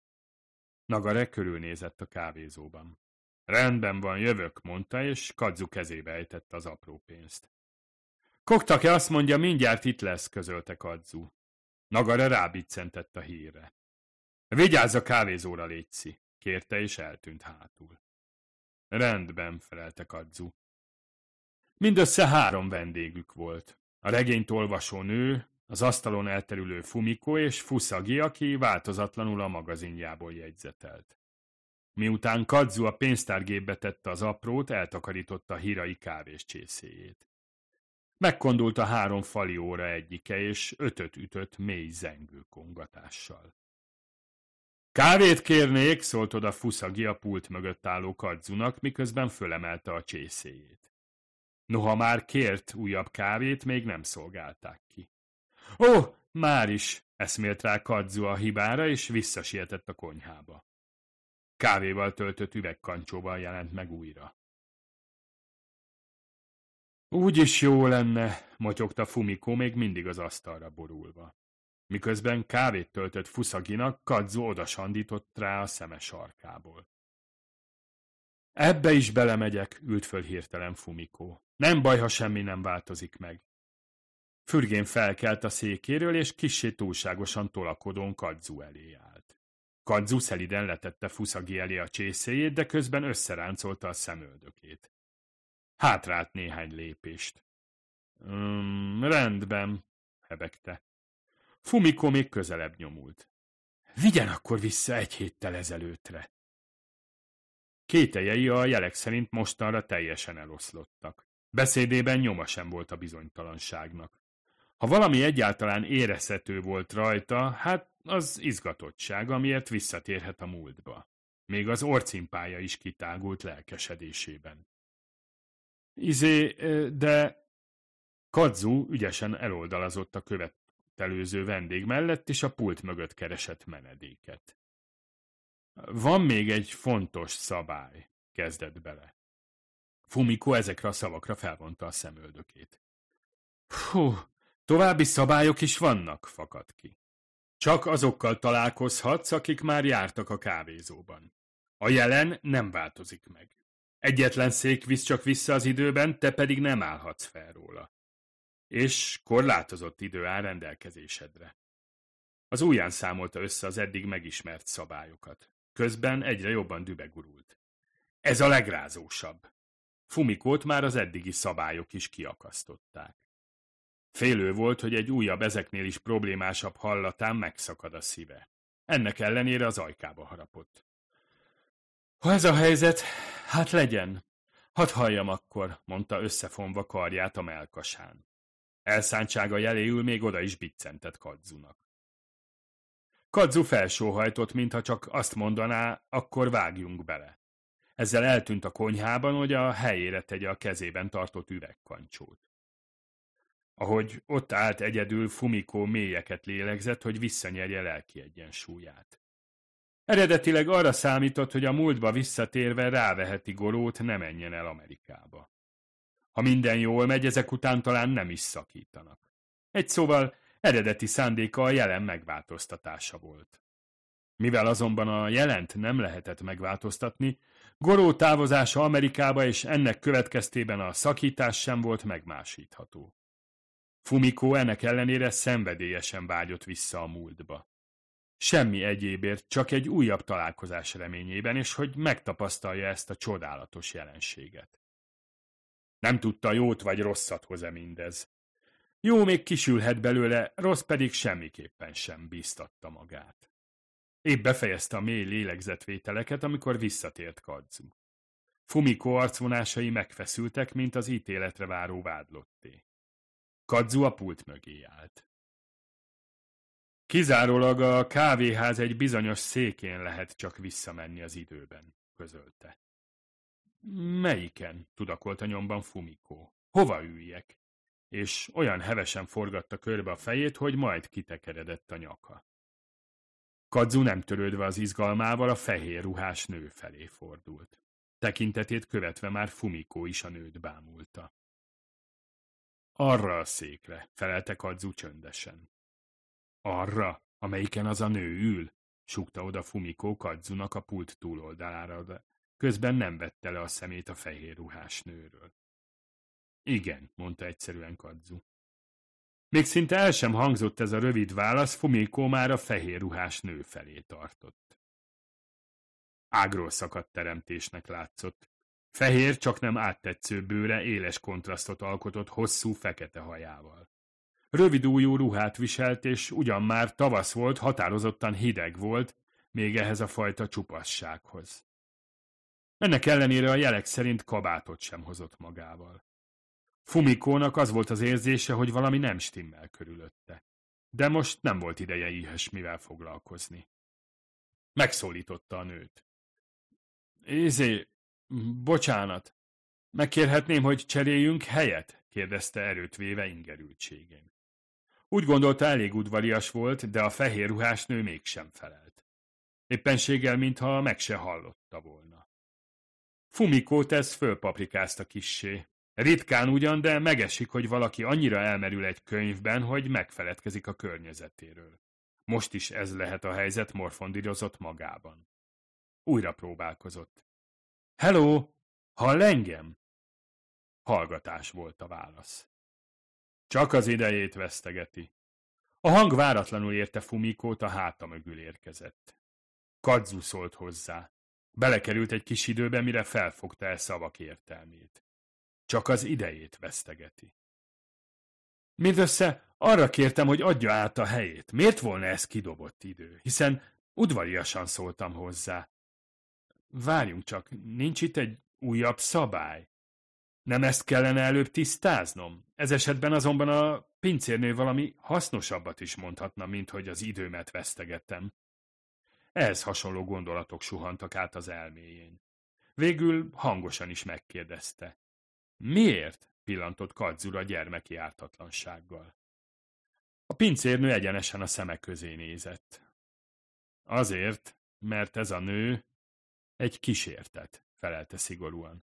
Nagare körülnézett a kávézóban. Rendben van, jövök, mondta, és Kadzu kezébe ejtette az apró pénzt. Koktake azt mondja, mindjárt itt lesz, közölte Kadzu. Nagare rábiccentett a hírre. Vigyázz a kávézóra, létszi, kérte, és eltűnt hátul. Rendben, felelte Kadzu. Mindössze három vendégük volt. A regényt olvasó nő, az asztalon elterülő Fumiko és Fusagi, aki változatlanul a magazinjából jegyzetelt. Miután Kadzu a pénztárgépbe tette az aprót, eltakarította a hírai kávés csészéjét. Megkondult a három fali óra egyike, és ötöt ütött mély zengő kongatással. Kávét kérnék, szólt oda Fuszagi a pult mögött álló Kadzunak, miközben fölemelte a csészéjét. Noha már kért újabb kávét, még nem szolgálták ki. Ó, már is, eszmélt rá Kadzu a hibára, és visszasietett a konyhába. Kávéval töltött üvegkancsóval jelent meg újra. Úgy is jó lenne, motyogta Fumiko még mindig az asztalra borulva. Miközben kávét töltött Fuszaginak, Kadzu odasandított rá a szeme sarkából. Ebbe is belemegyek, ült föl hirtelen Fumiko. Nem baj, ha semmi nem változik meg. Fürgén felkelt a székéről, és kissé túlságosan tolakodón Kadzu elé állt. Kadzu szeliden letette Fuszagi elé a csészéjét, de közben összeráncolta a szemöldökét. Hátrált néhány lépést. Mm, rendben, hebegte. Fumiko még közelebb nyomult. Vigyen akkor vissza egy héttel ezelőttre. Kételjei a jelek szerint mostanra teljesen eloszlottak. Beszédében nyoma sem volt a bizonytalanságnak. Ha valami egyáltalán érezhető volt rajta, hát az izgatottság, amiért visszatérhet a múltba. Még az orcimpája is kitágult lelkesedésében. Izé, de... Kadzu ügyesen eloldalazott a követelőző vendég mellett, és a pult mögött keresett menedéket. Van még egy fontos szabály, kezdett bele. Fumiko ezekre a szavakra felvonta a szemöldökét. Hú, további szabályok is vannak, fakadt ki. Csak azokkal találkozhatsz, akik már jártak a kávézóban. A jelen nem változik meg. Egyetlen szék visz csak vissza az időben, te pedig nem állhatsz fel róla. És korlátozott idő áll rendelkezésedre. Az ujján számolta össze az eddig megismert szabályokat. Közben egyre jobban dübegurult. Ez a legrázósabb. Fumikót már az eddigi szabályok is kiakasztották. Félő volt, hogy egy újabb ezeknél is problémásabb hallatán megszakad a szíve. Ennek ellenére az ajkába harapott. Ha ez a helyzet, hát legyen. Hadd halljam akkor, mondta összefonva karját a melkasán. Elszántsága jeléül még oda is biccentett Kadzunak. Kadzu felsóhajtott, mintha csak azt mondaná, akkor vágjunk bele. Ezzel eltűnt a konyhában, hogy a helyére tegye a kezében tartott üvegkancsót. Ahogy ott állt egyedül, Fumiko mélyeket lélegzett, hogy visszanyerje lelki egyensúlyát. Eredetileg arra számított, hogy a múltba visszatérve ráveheti Gorót, ne menjen el Amerikába. Ha minden jól megy, ezek után talán nem is szakítanak. Egy szóval eredeti szándéka a jelen megváltoztatása volt. Mivel azonban a jelent nem lehetett megváltoztatni, Goró távozása Amerikába és ennek következtében a szakítás sem volt megmásítható. Fumiko ennek ellenére szenvedélyesen vágyott vissza a múltba. Semmi egyébért, csak egy újabb találkozás reményében, és hogy megtapasztalja ezt a csodálatos jelenséget. Nem tudta, jót vagy rosszat hoz-e mindez. Jó még kisülhet belőle, rossz pedig semmiképpen sem bíztatta magát. Épp befejezte a mély lélegzetvételeket, amikor visszatért Kadzu. Fumiko arcvonásai megfeszültek, mint az ítéletre váró vádlotté. Kadzu a pult mögé állt. Kizárólag a kávéház egy bizonyos székén lehet csak visszamenni az időben, közölte. Melyiken? tudakolta nyomban Fumiko. Hova üljek? És olyan hevesen forgatta körbe a fejét, hogy majd kitekeredett a nyaka. Kadzu nem törődve az izgalmával a fehér ruhás nő felé fordult. Tekintetét követve már Fumiko is a nőt bámulta. Arra a székre, felelte Kadzu csöndesen. Arra, amelyiken az a nő ül, súgta oda Fumiko Kadzunak a pult túloldalára, de közben nem vette le a szemét a fehér ruhás nőről. Igen, mondta egyszerűen Kadzu. Még szinte el sem hangzott ez a rövid válasz, Fumiko már a fehér ruhás nő felé tartott. Ágról szakadt teremtésnek látszott. Fehér, csak nem áttetsző bőre éles kontrasztot alkotott hosszú fekete hajával. Rövid újú ruhát viselt, és ugyan már tavasz volt, határozottan hideg volt, még ehhez a fajta csupassághoz. Ennek ellenére a jelek szerint kabátot sem hozott magával. Fumikónak az volt az érzése, hogy valami nem stimmel körülötte. De most nem volt ideje ilyesmivel foglalkozni. Megszólította a nőt. Izé, bocsánat, megkérhetném, hogy cseréljünk helyet? kérdezte erőt véve ingerültségén. Úgy gondolta, elég udvarias volt, de a fehér ruhás nő mégsem felelt. Éppenséggel, mintha meg se hallotta volna. Fumikót ez fölpaprikázta kissé, Ritkán ugyan, de megesik, hogy valaki annyira elmerül egy könyvben, hogy megfeledkezik a környezetéről. Most is ez lehet a helyzet morfondírozott magában. Újra próbálkozott. Hello! Hall engem? Hallgatás volt a válasz. Csak az idejét vesztegeti. A hang váratlanul érte Fumikót, a háta mögül érkezett. Kadzu szólt hozzá. Belekerült egy kis időbe, mire felfogta el szavak értelmét. Csak az idejét vesztegeti. Mindössze arra kértem, hogy adja át a helyét. Miért volna ez kidobott idő? Hiszen udvariasan szóltam hozzá. Várjunk csak, nincs itt egy újabb szabály? Nem ezt kellene előbb tisztáznom? Ez esetben azonban a pincérnő valami hasznosabbat is mondhatna, mint hogy az időmet vesztegettem. Ehhez hasonló gondolatok suhantak át az elméjén. Végül hangosan is megkérdezte. Miért? pillantott Kadzura gyermeki ártatlansággal. A pincérnő egyenesen a szemek közé nézett. Azért, mert ez a nő egy kísértet, felelte szigorúan.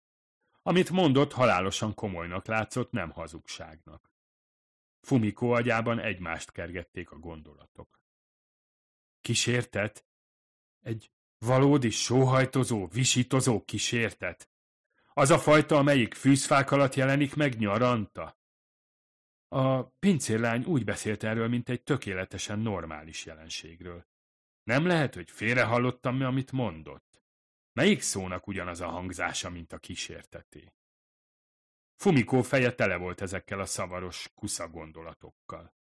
Amit mondott, halálosan komolynak látszott, nem hazugságnak. Fumiko agyában egymást kergették a gondolatok. Kísértet? Egy valódi sóhajtozó, visítozó kísértet? Az a fajta, amelyik fűzfák alatt jelenik meg nyaranta? A pincérlány úgy beszélt erről, mint egy tökéletesen normális jelenségről. Nem lehet, hogy félrehallottam mi, amit mondott. Melyik szónak ugyanaz a hangzása, mint a kísérteté? Fumikó feje tele volt ezekkel a szavaros kusza gondolatokkal.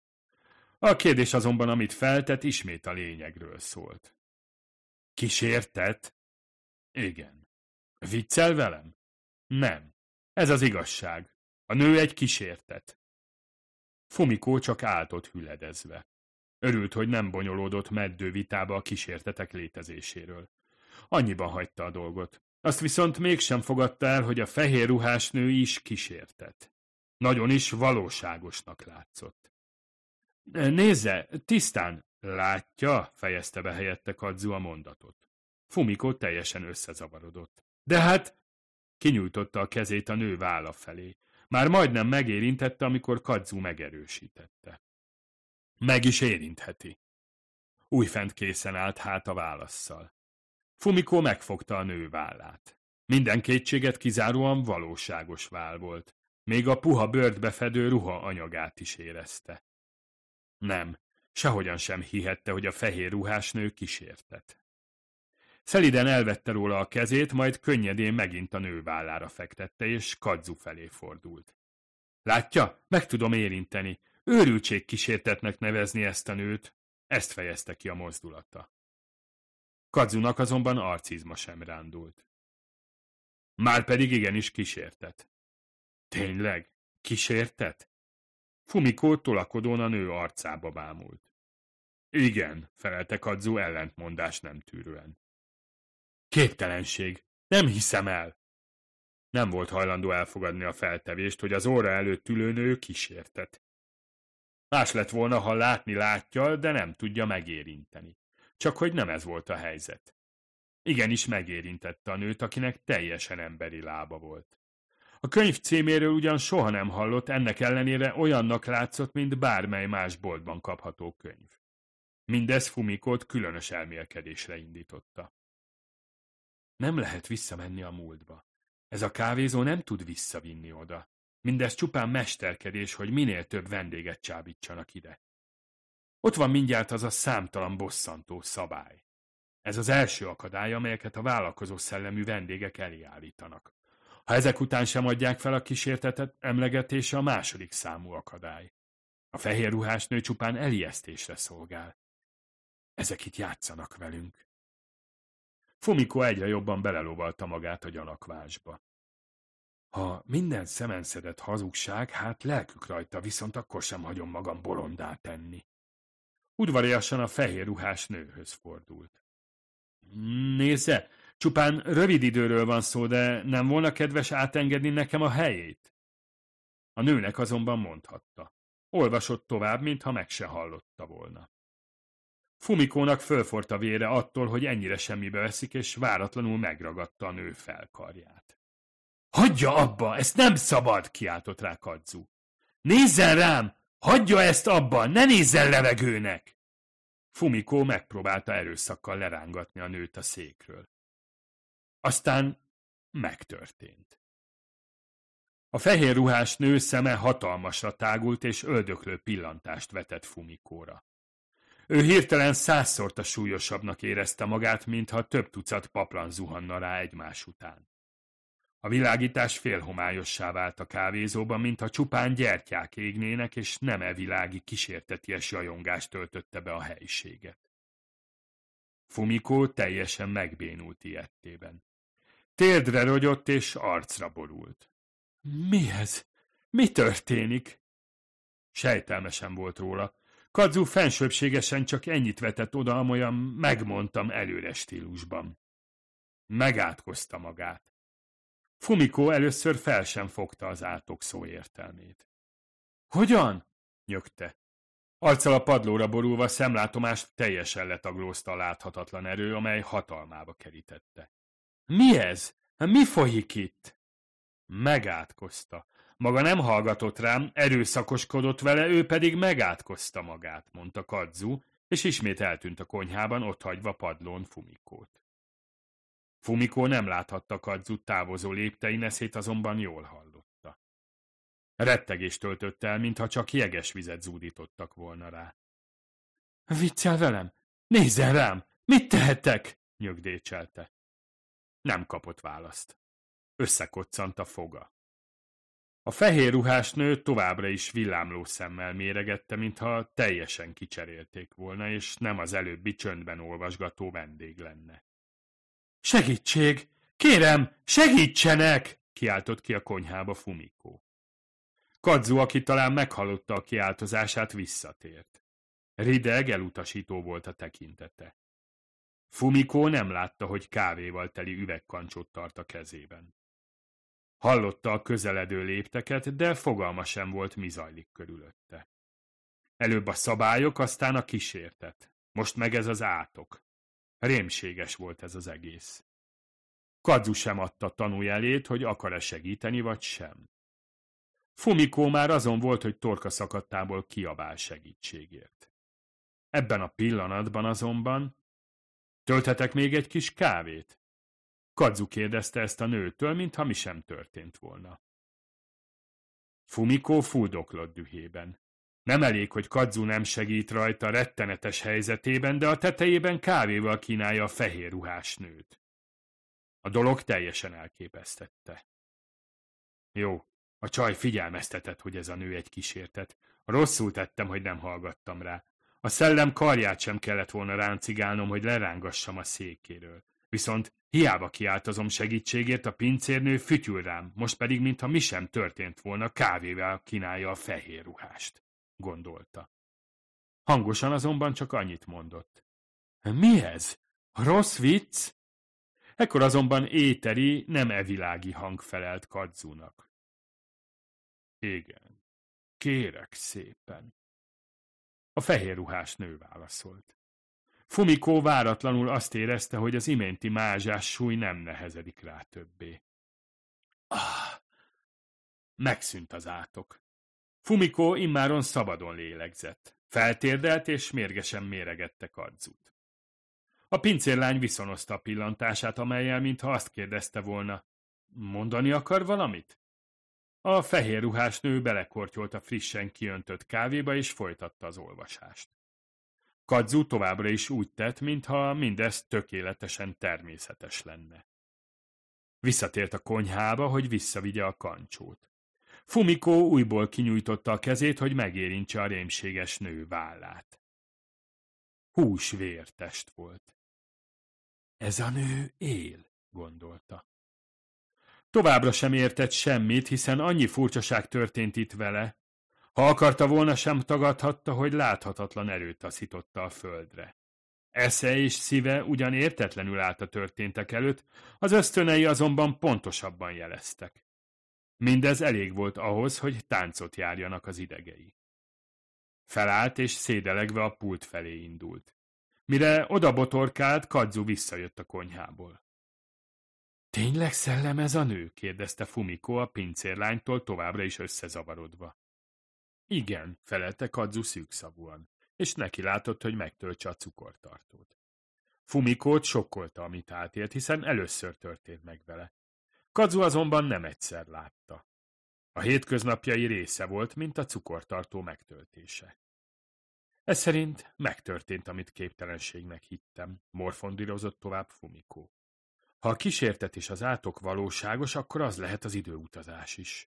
A kérdés azonban, amit feltett, ismét a lényegről szólt. Kísértet? Igen. Viccel velem? Nem. Ez az igazság. A nő egy kísértet. Fumikó csak áltott hüledezve. Örült, hogy nem bonyolódott meddő vitába a kísértetek létezéséről. Annyiban hagyta a dolgot. Azt viszont mégsem fogadta el, hogy a fehér ruhás nő is kísértet. Nagyon is valóságosnak látszott. Nézze, tisztán látja, fejezte be helyette Kadzu a mondatot. Fumiko teljesen összezavarodott. De hát Kinyújtotta a kezét a nő válla felé. Már majdnem megérintette, amikor Kadzu megerősítette. Meg is érintheti. Újfent készen állt hát a válaszszal. Fumiko megfogta a nő vállát. Minden kétséget kizáróan valóságos vál volt. Még a puha bőrt befedő ruha anyagát is érezte. Nem, sehogyan sem hihette, hogy a fehér ruhás nő kísértet. Szeliden elvette róla a kezét, majd könnyedén megint a nő vállára fektette, és Kadzu felé fordult. Látja, meg tudom érinteni. Őrültség kísértetnek nevezni ezt a nőt. Ezt fejezte ki a mozdulata. Kadzunak azonban arcizma sem rándult. Már pedig igenis kísértet. Tényleg? Kísértet? Fumikó tolakodón a nő arcába bámult. Igen, felelte Kadzu ellentmondás nem tűrően. Képtelenség. Nem hiszem el. Nem volt hajlandó elfogadni a feltevést, hogy az óra előtt ülő nő kísértet. Más lett volna, ha látni látja, de nem tudja megérinteni. Csak hogy nem ez volt a helyzet. Igenis megérintette a nőt, akinek teljesen emberi lába volt. A könyv címéről ugyan soha nem hallott, ennek ellenére olyannak látszott, mint bármely más boltban kapható könyv. Mindez Fumikót különös elmélkedésre indította. Nem lehet visszamenni a múltba. Ez a kávézó nem tud visszavinni oda. Mindez csupán mesterkedés, hogy minél több vendéget csábítsanak ide. Ott van mindjárt az a számtalan bosszantó szabály. Ez az első akadály, amelyeket a vállalkozó szellemű vendégek elé állítanak. Ha ezek után sem adják fel a kísértetet, emlegetése a második számú akadály. A fehér ruhás nő csupán elijesztésre szolgál. Ezek itt játszanak velünk. Fumiko egyre jobban belelovalta magát a gyanakvásba. Ha minden szemenszedett hazugság, hát lelkük rajta, viszont akkor sem hagyom magam bolondá tenni. Udvariasan a fehér ruhás nőhöz fordult. Nézze, csupán rövid időről van szó, de nem volna kedves átengedni nekem a helyét? A nőnek azonban mondhatta. Olvasott tovább, mintha meg se hallotta volna. Fumikónak fölfort a vére attól, hogy ennyire semmibe veszik, és váratlanul megragadta a nő felkarját. Hagyja abba, ezt nem szabad, kiáltott rá Kadzu. Nézzen rám! Hagyja ezt abba, ne nézzen levegőnek! Fumikó megpróbálta erőszakkal lerángatni a nőt a székről. Aztán megtörtént. A fehér ruhás nő szeme hatalmasra tágult és öldöklő pillantást vetett Fumikóra. Ő hirtelen százszorta súlyosabbnak érezte magát, mintha több tucat paplan zuhanna rá egymás után. A világítás félhomályossá vált a kávézóban, mintha csupán gyertyák égnének, és nem e világi kísérteties jajongást töltötte be a helyiséget. Fumikó teljesen megbénult ilyettében. Térdre rogyott és arcra borult. Mi ez? Mi történik? Sejtelmesen volt róla, Kadzu fensőbségesen csak ennyit vetett oda, amolyan megmondtam előre stílusban. Megátkozta magát. Fumiko először fel sem fogta az átok szó értelmét. Hogyan? nyögte. Arccal a padlóra borulva szemlátomást teljesen letaglózta a láthatatlan erő, amely hatalmába kerítette. Mi ez? Mi folyik itt? Megátkozta. Maga nem hallgatott rám, erőszakoskodott vele, ő pedig megátkozta magát, mondta Kadzu, és ismét eltűnt a konyhában, ott hagyva padlón Fumikót. Fumikó nem láthatta Kadzu távozó léptein, eszét azonban jól hallotta. Rettegést töltött el, mintha csak jeges vizet zúdítottak volna rá. Viccel velem? Nézzen rám! Mit tehetek? nyögdécselte. Nem kapott választ. Összekoccant a foga. A fehér ruhás nő továbbra is villámló szemmel méregette, mintha teljesen kicserélték volna, és nem az előbbi csöndben olvasgató vendég lenne. Segítség! Kérem, segítsenek! kiáltott ki a konyhába Fumikó. Kadzu, aki talán meghallotta a kiáltozását, visszatért. Rideg, elutasító volt a tekintete. Fumikó nem látta, hogy kávéval teli üvegkancsot tart a kezében. Hallotta a közeledő lépteket, de fogalma sem volt, mi zajlik körülötte. Előbb a szabályok, aztán a kísértet. Most meg ez az átok. Rémséges volt ez az egész. Kadzu sem adta tanújelét, hogy akar-e segíteni, vagy sem. Fumikó már azon volt, hogy torka szakadtából kiabál segítségért. Ebben a pillanatban azonban Tölthetek még egy kis kávét? Kadzu kérdezte ezt a nőtől, mintha mi sem történt volna. Fumiko fuldoklott dühében. Nem elég, hogy Kadzu nem segít rajta rettenetes helyzetében, de a tetejében kávéval kínálja a fehér ruhás nőt. A dolog teljesen elképesztette. Jó, a csaj figyelmeztetett, hogy ez a nő egy kísértet. Rosszul tettem, hogy nem hallgattam rá. A szellem karját sem kellett volna ráncigálnom, hogy lerángassam a székéről. Viszont hiába kiáltozom segítségért, a pincérnő fütyül rám, most pedig, mintha mi sem történt volna, kávével kínálja a fehér ruhást, gondolta. Hangosan azonban csak annyit mondott. Mi ez? Rossz vicc? Ekkor azonban éteri, nem evilági hang felelt Kadzunak. Igen, kérek szépen. A fehér ruhás nő válaszolt. Fumikó váratlanul azt érezte, hogy az iménti mázsás súly nem nehezedik rá többé. Ah! Megszűnt az átok. Fumikó immáron szabadon lélegzett. Feltérdelt és mérgesen méregette Kadzut. A pincérlány viszonozta a pillantását, amelyel mintha azt kérdezte volna, mondani akar valamit? A fehér ruhás nő belekortyolt a frissen kiöntött kávéba, és folytatta az olvasást. Kadzu továbbra is úgy tett, mintha mindez tökéletesen természetes lenne. Visszatért a konyhába, hogy visszavigye a kancsót. Fumiko újból kinyújtotta a kezét, hogy megérintse a rémséges nő vállát. Húsvértest volt. Ez a nő él, gondolta. Továbbra sem értett semmit, hiszen annyi furcsaság történt itt vele. Ha akarta volna, sem tagadhatta, hogy láthatatlan erőt taszította a földre. Esze és szíve ugyan értetlenül állt a történtek előtt, az ösztönei azonban pontosabban jeleztek. Mindez elég volt ahhoz, hogy táncot járjanak az idegei. Felállt és szédelegve a pult felé indult. Mire oda botorkált, Kadzu visszajött a konyhából. Tényleg szellem ez a nő? kérdezte Fumiko a pincérlánytól továbbra is összezavarodva. Igen, felelte Kadzu szűkszavúan, és neki látott, hogy megtöltse a cukortartót. Fumikót sokkolta, amit átélt, hiszen először történt meg vele. Kadzu azonban nem egyszer látta. A hétköznapjai része volt, mint a cukortartó megtöltése. Ez szerint megtörtént, amit képtelenségnek hittem, morfondírozott tovább Fumikó. Ha a kísértet és az átok valóságos, akkor az lehet az időutazás is.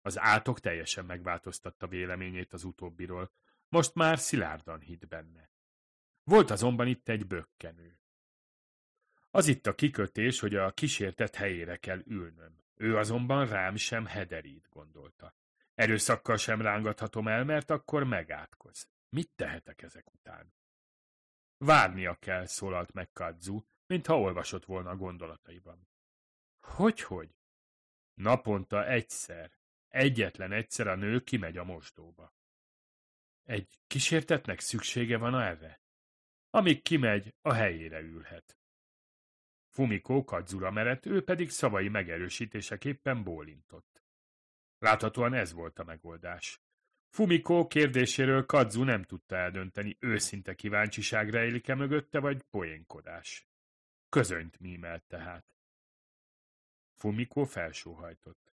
Az átok teljesen megváltoztatta véleményét az utóbbiról, most már szilárdan hitt benne. Volt azonban itt egy bökkenő. Az itt a kikötés, hogy a kísértet helyére kell ülnöm. Ő azonban rám sem hederít, gondolta. Erőszakkal sem rángathatom el, mert akkor megátkoz. Mit tehetek ezek után? Várnia kell, szólalt meg Kadzu, mintha olvasott volna a gondolataiban. Hogy-hogy? Naponta egyszer, egyetlen egyszer a nő kimegy a mosdóba. Egy kísértetnek szüksége van erre? Amíg kimegy, a helyére ülhet. Fumiko Kadzura merett, ő pedig szavai megerősítéseképpen bólintott. Láthatóan ez volt a megoldás. Fumiko kérdéséről Kadzu nem tudta eldönteni, őszinte kíváncsiság rejlik-e mögötte, vagy poénkodás. Közönyt mímelt tehát. Fumiko felsóhajtott.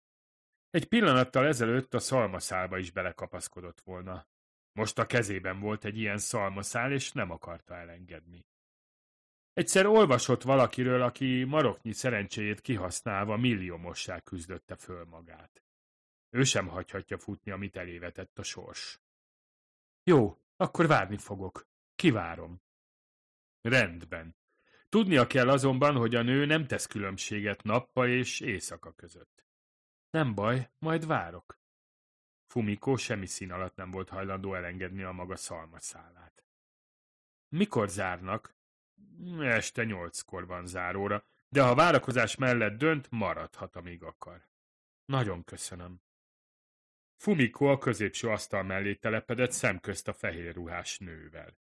Egy pillanattal ezelőtt a szalmaszálba is belekapaszkodott volna. Most a kezében volt egy ilyen szalmaszál, és nem akarta elengedni. Egyszer olvasott valakiről, aki maroknyi szerencséjét kihasználva milliómossá küzdötte föl magát. Ő sem hagyhatja futni, amit elévetett a sors. Jó, akkor várni fogok. Kivárom. Rendben. Tudnia kell azonban, hogy a nő nem tesz különbséget nappal és éjszaka között. Nem baj, majd várok. Fumiko semmi szín alatt nem volt hajlandó elengedni a maga szalmaszálát. Mikor zárnak? Este nyolckor van záróra, de ha várakozás mellett dönt, maradhat, amíg akar. Nagyon köszönöm. Fumiko a középső asztal mellé telepedett szemközt a fehér ruhás nővel.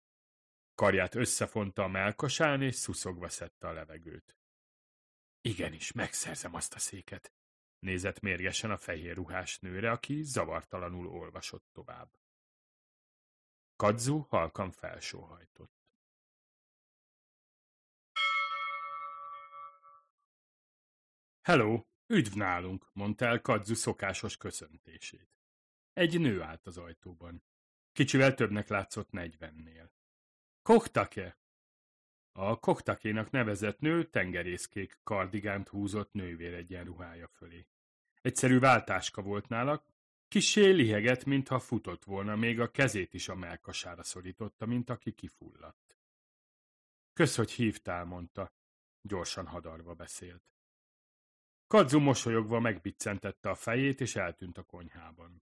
Karját összefonta a melkasán, és szuszogva szedte a levegőt. Igenis, megszerzem azt a széket, nézett mérgesen a fehér ruhás nőre, aki zavartalanul olvasott tovább. Kadzu halkan felsóhajtott. Hello, üdv nálunk, mondta el Kadzu szokásos köszöntését. Egy nő állt az ajtóban. Kicsivel többnek látszott negyvennél. Koktake! A koktakénak nevezett nő tengerészkék kardigánt húzott nővér egyenruhája fölé. Egyszerű váltáska volt nála, kisé lihegett, mintha futott volna, még a kezét is a melkasára szorította, mint aki kifulladt. Kösz, hogy hívtál, mondta. Gyorsan hadarva beszélt. Kadzu mosolyogva megbiccentette a fejét, és eltűnt a konyhában.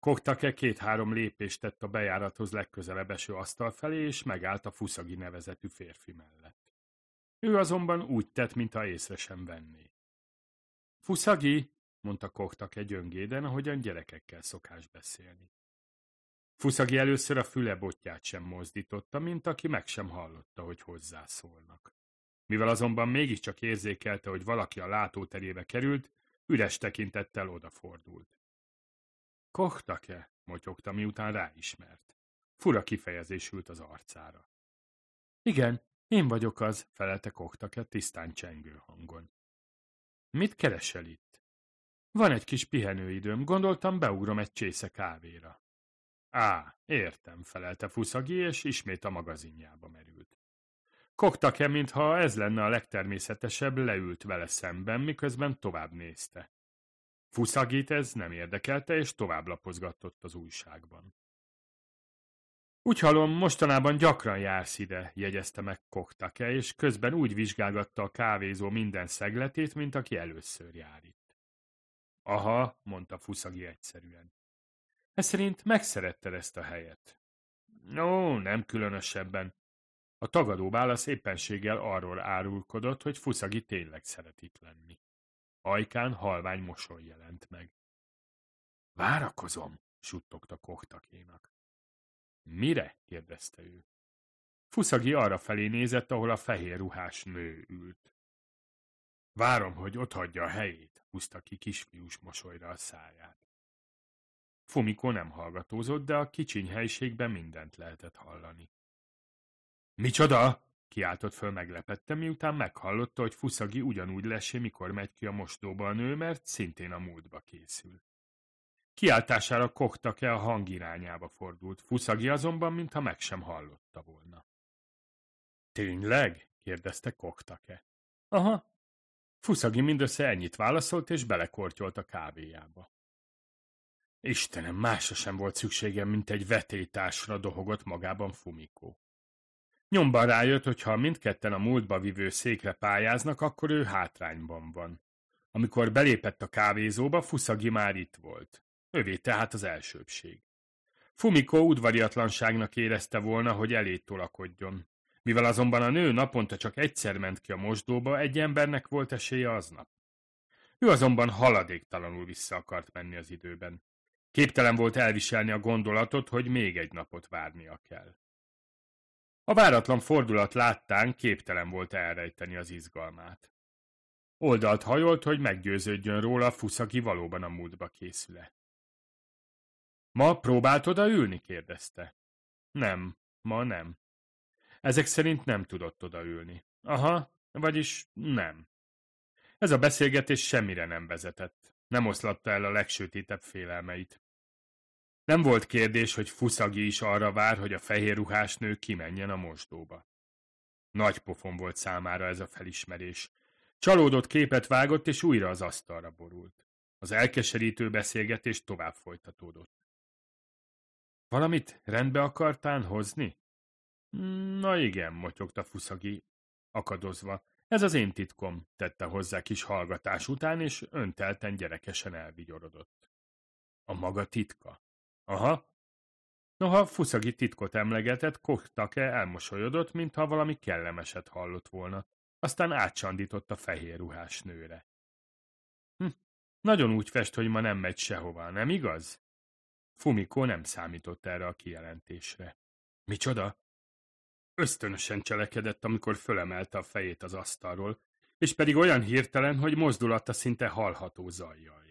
Koktake két-három lépést tett a bejárathoz legközelebb eső asztal felé, és megállt a Fuszagi nevezetű férfi mellett. Ő azonban úgy tett, mintha észre sem venné. Fuszagi, mondta Koktake gyöngéden, ahogyan gyerekekkel szokás beszélni. Fuszagi először a füle botját sem mozdította, mint aki meg sem hallotta, hogy hozzászólnak. Mivel azonban mégiscsak érzékelte, hogy valaki a látóterébe került, üres tekintettel odafordult. Kochtake, motyogta, miután ráismert. Fura kifejezés az arcára. Igen, én vagyok az, felelte Kochtake tisztán csengő hangon. Mit keresel itt? Van egy kis pihenőidőm, gondoltam beugrom egy csésze kávéra. Á, értem, felelte Fuszagi, és ismét a magazinjába merült. Koktake, mintha ez lenne a legtermészetesebb, leült vele szemben, miközben tovább nézte. Fuszagit ez nem érdekelte, és tovább lapozgatott az újságban. Úgy hallom, mostanában gyakran jársz ide, jegyezte meg Koktake, és közben úgy vizsgálgatta a kávézó minden szegletét, mint aki először jár itt. Aha, mondta Fuszagi egyszerűen. Ez szerint megszeretted ezt a helyet? No, nem különösebben. A tagadó válasz éppenséggel arról árulkodott, hogy Fuszagi tényleg szeret itt lenni. Ajkán halvány mosoly jelent meg. Várakozom, suttogta Kohtakénak. Mire? kérdezte ő. Fuszagi arra felé nézett, ahol a fehér ruhás nő ült. Várom, hogy ott hagyja a helyét, húzta ki kisfiús mosolyra a száját. Fumiko nem hallgatózott, de a kicsiny helyiségben mindent lehetett hallani. Micsoda? Kiáltott föl meglepette, miután meghallotta, hogy Fuszagi ugyanúgy lesé, mikor megy ki a mosdóba a nő, mert szintén a múltba készül. Kiáltására Koktake a hang irányába fordult, Fuszagi azonban, mintha meg sem hallotta volna. Tényleg? kérdezte Koktake. Aha. Fuszagi mindössze ennyit válaszolt, és belekortyolt a kávéjába. Istenem, másra sem volt szükségem, mint egy vetétásra dohogott magában Fumikó. Nyomban rájött, hogy ha mindketten a múltba vivő székre pályáznak, akkor ő hátrányban van. Amikor belépett a kávézóba, Fuszagi már itt volt. Övé tehát az elsőbség. Fumiko udvariatlanságnak érezte volna, hogy elé tolakodjon. Mivel azonban a nő naponta csak egyszer ment ki a mosdóba, egy embernek volt esélye aznap. Ő azonban haladéktalanul vissza akart menni az időben. Képtelen volt elviselni a gondolatot, hogy még egy napot várnia kell. A váratlan fordulat láttán képtelen volt elrejteni az izgalmát. Oldalt hajolt, hogy meggyőződjön róla, Fuszaki valóban a múltba készüle. Ma próbált odaülni? kérdezte. Nem, ma nem. Ezek szerint nem tudott odaülni. Aha, vagyis nem. Ez a beszélgetés semmire nem vezetett. Nem oszlatta el a legsötétebb félelmeit. Nem volt kérdés, hogy Fuszagi is arra vár, hogy a fehér ruhás nő kimenjen a mosdóba. Nagy pofon volt számára ez a felismerés. Csalódott képet vágott, és újra az asztalra borult. Az elkeserítő beszélgetés tovább folytatódott. Valamit rendbe akartán hozni? Na igen, motyogta Fuszagi, akadozva. Ez az én titkom, tette hozzá kis hallgatás után, és öntelten gyerekesen elvigyorodott. A maga titka? Aha. Noha Fuszagi titkot emlegetett, Kohtake elmosolyodott, mintha valami kellemeset hallott volna. Aztán átsandított a fehér ruhás nőre. Hm, nagyon úgy fest, hogy ma nem megy sehová, nem igaz? Fumiko nem számított erre a kijelentésre. Micsoda? Ösztönösen cselekedett, amikor fölemelte a fejét az asztalról, és pedig olyan hirtelen, hogy mozdulata szinte hallható zajjal.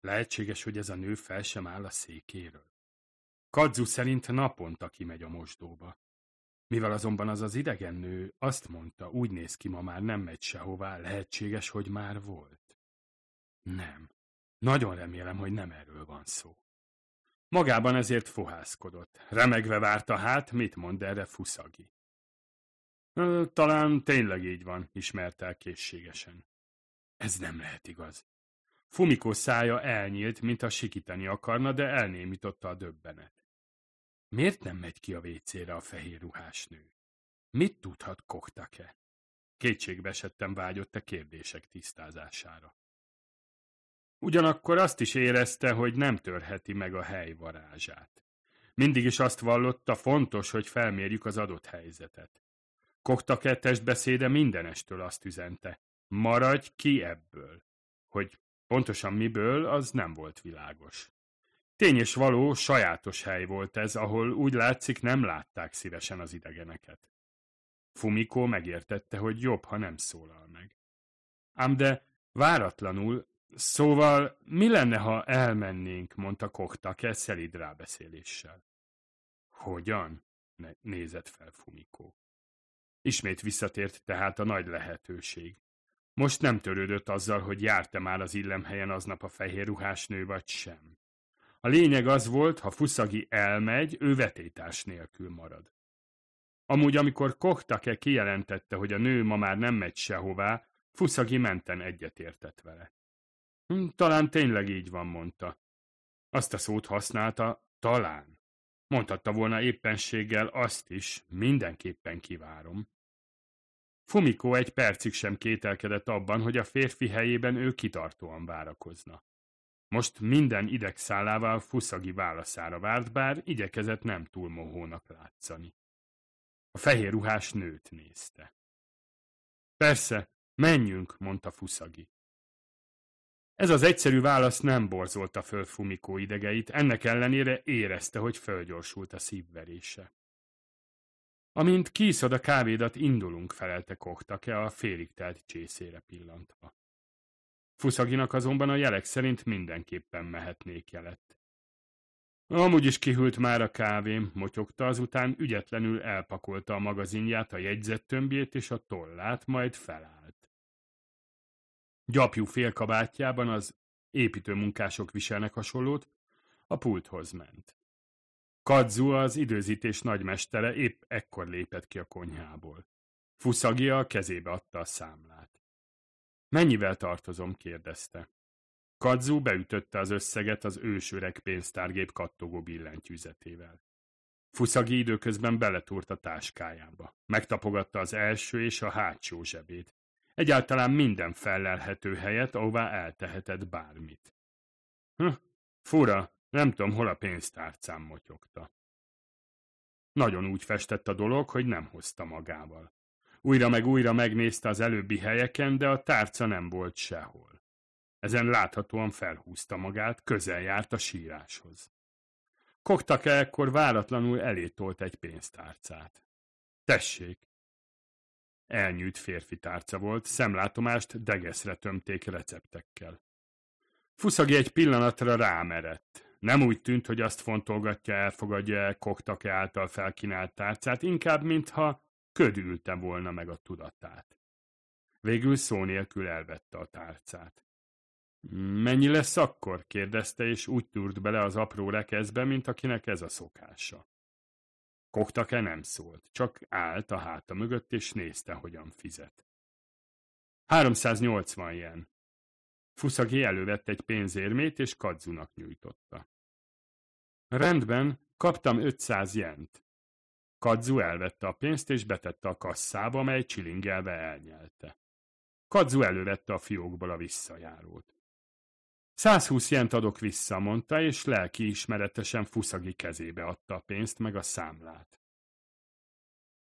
Lehetséges, hogy ez a nő fel sem áll a székéről. Kadzu szerint naponta kimegy a mosdóba. Mivel azonban az az idegen nő azt mondta, úgy néz ki, ma már nem megy sehová, lehetséges, hogy már volt. Nem. Nagyon remélem, hogy nem erről van szó. Magában ezért fohászkodott. Remegve várta hát, mit mond erre Fuszagi. Talán tényleg így van, ismerte el készségesen. Ez nem lehet igaz. Fumiko szája elnyílt, mintha sikítani akarna, de elnémította a döbbenet. Miért nem megy ki a vécére a fehér ruhás nő? Mit tudhat Koktake? Kétségbe esettem vágyott a kérdések tisztázására. Ugyanakkor azt is érezte, hogy nem törheti meg a hely varázsát. Mindig is azt vallotta, fontos, hogy felmérjük az adott helyzetet. Koktake testbeszéde mindenestől azt üzente. Maradj ki ebből. Hogy pontosan miből, az nem volt világos. Tény és való, sajátos hely volt ez, ahol úgy látszik nem látták szívesen az idegeneket. Fumiko megértette, hogy jobb, ha nem szólal meg. Ám de váratlanul, szóval mi lenne, ha elmennénk, mondta Koktake szelid rábeszéléssel. Hogyan? nézett fel Fumiko. Ismét visszatért tehát a nagy lehetőség. Most nem törődött azzal, hogy járta már az illemhelyen aznap a fehér ruhás nő vagy sem. A lényeg az volt, ha Fuszagi elmegy, ő vetétás nélkül marad. Amúgy, amikor Kohtake kijelentette, hogy a nő ma már nem megy sehová, Fuszagi menten egyetértett vele. Hm, talán tényleg így van, mondta. Azt a szót használta, talán. Mondhatta volna éppenséggel azt is, mindenképpen kivárom. Fumiko egy percig sem kételkedett abban, hogy a férfi helyében ő kitartóan várakozna. Most minden idegszálával Fuszagi válaszára várt, bár igyekezett nem túl mohónak látszani. A fehér ruhás nőt nézte. Persze, menjünk, mondta Fuszagi. Ez az egyszerű válasz nem borzolta föl Fumikó idegeit, ennek ellenére érezte, hogy fölgyorsult a szívverése. Amint kiszod a kávédat, indulunk, felelte Koktake a félig telt csészére pillantva. Fuszaginak azonban a jelek szerint mindenképpen mehetnék jelet. Amúgy is kihűlt már a kávém, motyogta, azután ügyetlenül elpakolta a magazinját, a jegyzettömbjét és a tollát, majd felállt. Gyapjú félkabátjában az építőmunkások viselnek hasonlót, a pulthoz ment. Kadzu az időzítés nagymestere épp ekkor lépett ki a konyhából. Fuszagia kezébe adta a számlát. Mennyivel tartozom? kérdezte. Kadzu beütötte az összeget az ősöreg pénztárgép kattogó billentyűzetével. Fuszagi időközben beletúrt a táskájába. Megtapogatta az első és a hátsó zsebét. Egyáltalán minden fellelhető helyet, ahová eltehetett bármit. Hm, fura, nem tudom, hol a pénztárcám motyogta. Nagyon úgy festett a dolog, hogy nem hozta magával. Újra meg újra megnézte az előbbi helyeken, de a tárca nem volt sehol. Ezen láthatóan felhúzta magát, közel járt a síráshoz. Koktake ekkor váratlanul elétolt egy pénztárcát. Tessék! Elnyűjt férfi tárca volt, szemlátomást degeszre tömték receptekkel. Fuszagi egy pillanatra rámerett. Nem úgy tűnt, hogy azt fontolgatja, elfogadja el Koktake által felkínált tárcát, inkább, mintha ködülte volna meg a tudatát. Végül szó nélkül elvette a tárcát. Mennyi lesz akkor? kérdezte, és úgy túrt bele az apró rekeszbe, mint akinek ez a szokása. Koktake nem szólt, csak állt a háta mögött, és nézte, hogyan fizet. 380 jen. Fuszagi elővett egy pénzérmét, és Kadzunak nyújtotta. Rendben, kaptam 500 jent. Kadzu elvette a pénzt, és betette a kasszába, mely csilingelve elnyelte. Kadzu elővette a fiókból a visszajárót. 120 jent adok vissza, mondta, és lelki ismeretesen Fuszagi kezébe adta a pénzt meg a számlát.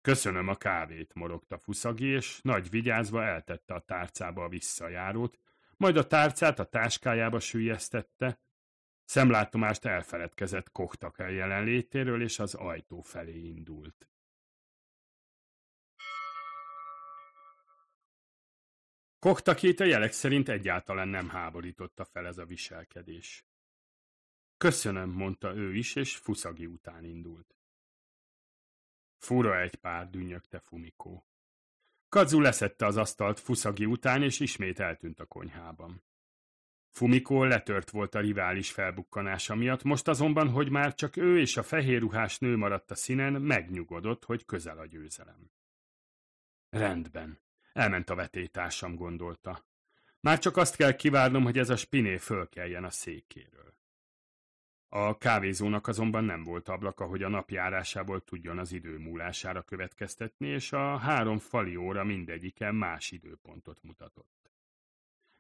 Köszönöm a kávét, morogta Fuszagi, és nagy vigyázva eltette a tárcába a visszajárót, majd a tárcát a táskájába sűjesztette, szemlátomást elfeledkezett Kochtaka jelenlétéről, és az ajtó felé indult. Koktakét a jelek szerint egyáltalán nem háborította fel ez a viselkedés. Köszönöm, mondta ő is, és Fuszagi után indult. Fura egy pár, dünnyögte Fumikó. Kadzu leszette az asztalt Fuszagi után, és ismét eltűnt a konyhában. Fumiko letört volt a rivális felbukkanása miatt, most azonban, hogy már csak ő és a fehér ruhás nő maradt a színen, megnyugodott, hogy közel a győzelem. Rendben, elment a vetétársam, gondolta. Már csak azt kell kivárnom, hogy ez a spiné fölkeljen a székéről. A kávézónak azonban nem volt ablaka, hogy a napjárásából tudjon az idő múlására következtetni, és a három fali óra mindegyiken más időpontot mutatott.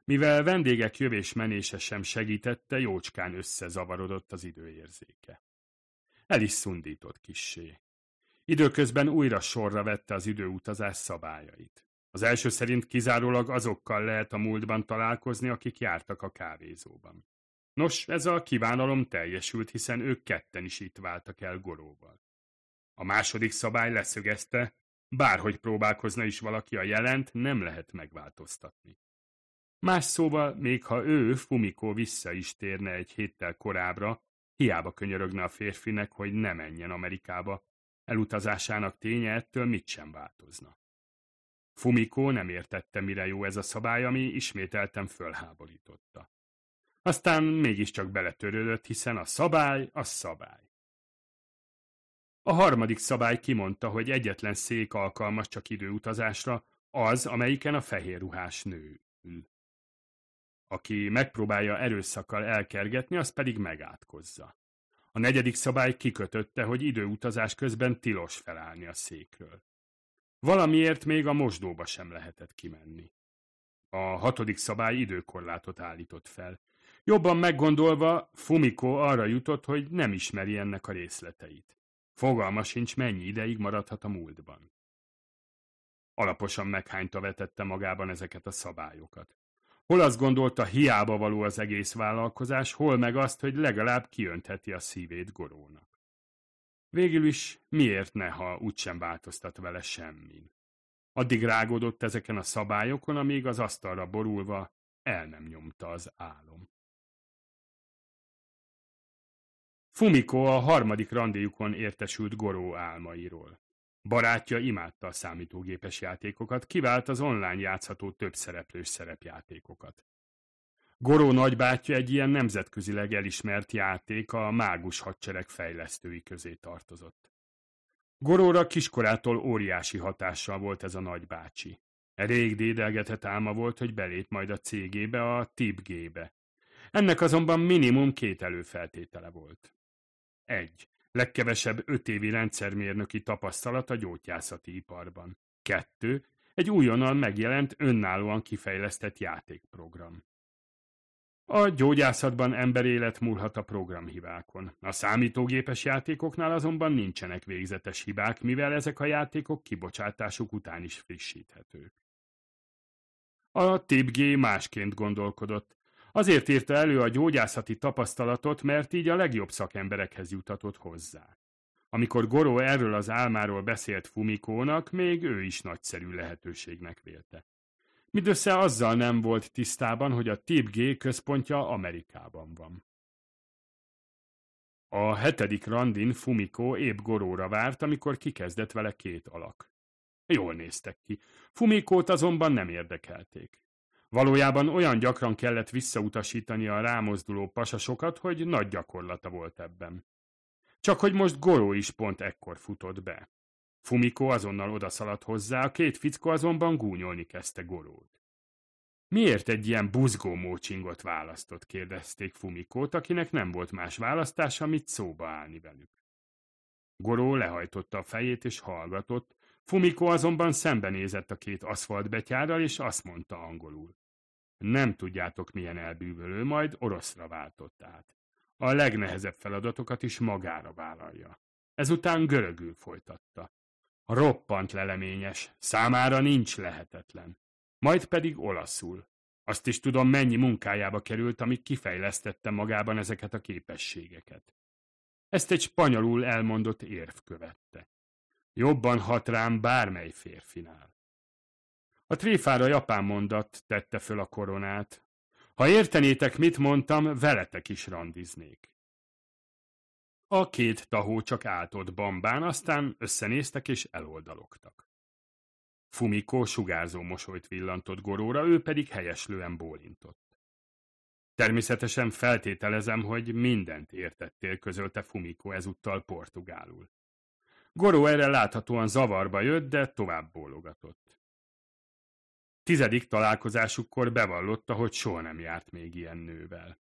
Mivel vendégek jövés-menése sem segítette, jócskán összezavarodott az időérzéke. El is szundított kissé. Időközben újra sorra vette az időutazás szabályait. Az első szerint kizárólag azokkal lehet a múltban találkozni, akik jártak a kávézóban. Nos, ez a kívánalom teljesült, hiszen ők ketten is itt váltak el Goróval. A második szabály leszögezte, bárhogy próbálkozna is valaki a jelent, nem lehet megváltoztatni. Más szóval, még ha ő, Fumiko vissza is térne egy héttel korábbra, hiába könyörögne a férfinek, hogy ne menjen Amerikába, elutazásának ténye ettől mit sem változna. Fumiko nem értette, mire jó ez a szabály, ami ismételten fölháborította. Aztán mégiscsak beletörődött, hiszen a szabály a szabály. A harmadik szabály kimondta, hogy egyetlen szék alkalmas csak időutazásra, az, amelyiken a fehér ruhás nő ül. Aki megpróbálja erőszakkal elkergetni, az pedig megátkozza. A negyedik szabály kikötötte, hogy időutazás közben tilos felállni a székről. Valamiért még a mosdóba sem lehetett kimenni. A hatodik szabály időkorlátot állított fel. Jobban meggondolva, Fumiko arra jutott, hogy nem ismeri ennek a részleteit. Fogalma sincs, mennyi ideig maradhat a múltban. Alaposan meghányta vetette magában ezeket a szabályokat. Hol azt gondolta, hiába való az egész vállalkozás, hol meg azt, hogy legalább kiöntheti a szívét gorónak. Végül is miért ne, ha úgysem változtat vele semmin. Addig rágódott ezeken a szabályokon, amíg az asztalra borulva el nem nyomta az álom. Fumiko a harmadik randéjukon értesült Goró álmairól. Barátja imádta a számítógépes játékokat, kivált az online játszható több szereplős szerepjátékokat. Goró nagybátyja egy ilyen nemzetközileg elismert játék a mágus hadsereg fejlesztői közé tartozott. Goróra kiskorától óriási hatással volt ez a nagybácsi. Rég dédelgetett álma volt, hogy belép majd a cégébe, a TIPG-be. Ennek azonban minimum két előfeltétele volt. Egy. Legkevesebb öt évi rendszermérnöki tapasztalat a gyógyászati iparban. Kettő. Egy újonnan megjelent, önállóan kifejlesztett játékprogram. A gyógyászatban emberélet múlhat a programhibákon. A számítógépes játékoknál azonban nincsenek végzetes hibák, mivel ezek a játékok kibocsátásuk után is frissíthetők. A TIPG másként gondolkodott. Azért írta elő a gyógyászati tapasztalatot, mert így a legjobb szakemberekhez jutatott hozzá. Amikor Goró erről az álmáról beszélt Fumikónak, még ő is nagyszerű lehetőségnek vélte. Mindössze azzal nem volt tisztában, hogy a TIPG központja Amerikában van. A hetedik randin Fumiko épp Goróra várt, amikor kikezdett vele két alak. Jól néztek ki. Fumikót azonban nem érdekelték. Valójában olyan gyakran kellett visszautasítani a rámozduló pasasokat, hogy nagy gyakorlata volt ebben. Csak hogy most Goró is pont ekkor futott be. Fumiko azonnal odaszaladt hozzá, a két fickó azonban gúnyolni kezdte Gorót. Miért egy ilyen buzgó mócsingot választott, kérdezték Fumikót, akinek nem volt más választása, mint szóba állni velük. Goró lehajtotta a fejét és hallgatott, Fumiko azonban szembenézett a két aszfaltbetyárral, és azt mondta angolul. Nem tudjátok milyen elbűvölő, majd oroszra váltott át. A legnehezebb feladatokat is magára vállalja. Ezután görögül folytatta. Roppant leleményes, számára nincs lehetetlen. Majd pedig olaszul. Azt is tudom, mennyi munkájába került, amíg kifejlesztette magában ezeket a képességeket. Ezt egy spanyolul elmondott érv követte. Jobban hat rám bármely férfinál. A tréfára japán mondat tette föl a koronát. Ha értenétek, mit mondtam, veletek is randiznék. A két tahó csak állt bambán, aztán összenéztek és eloldalogtak. Fumiko sugárzó mosolyt villantott Goróra, ő pedig helyeslően bólintott. Természetesen feltételezem, hogy mindent értettél, közölte Fumiko ezúttal portugálul. Goró erre láthatóan zavarba jött, de tovább bólogatott. Tizedik találkozásukkor bevallotta, hogy soha nem járt még ilyen nővel.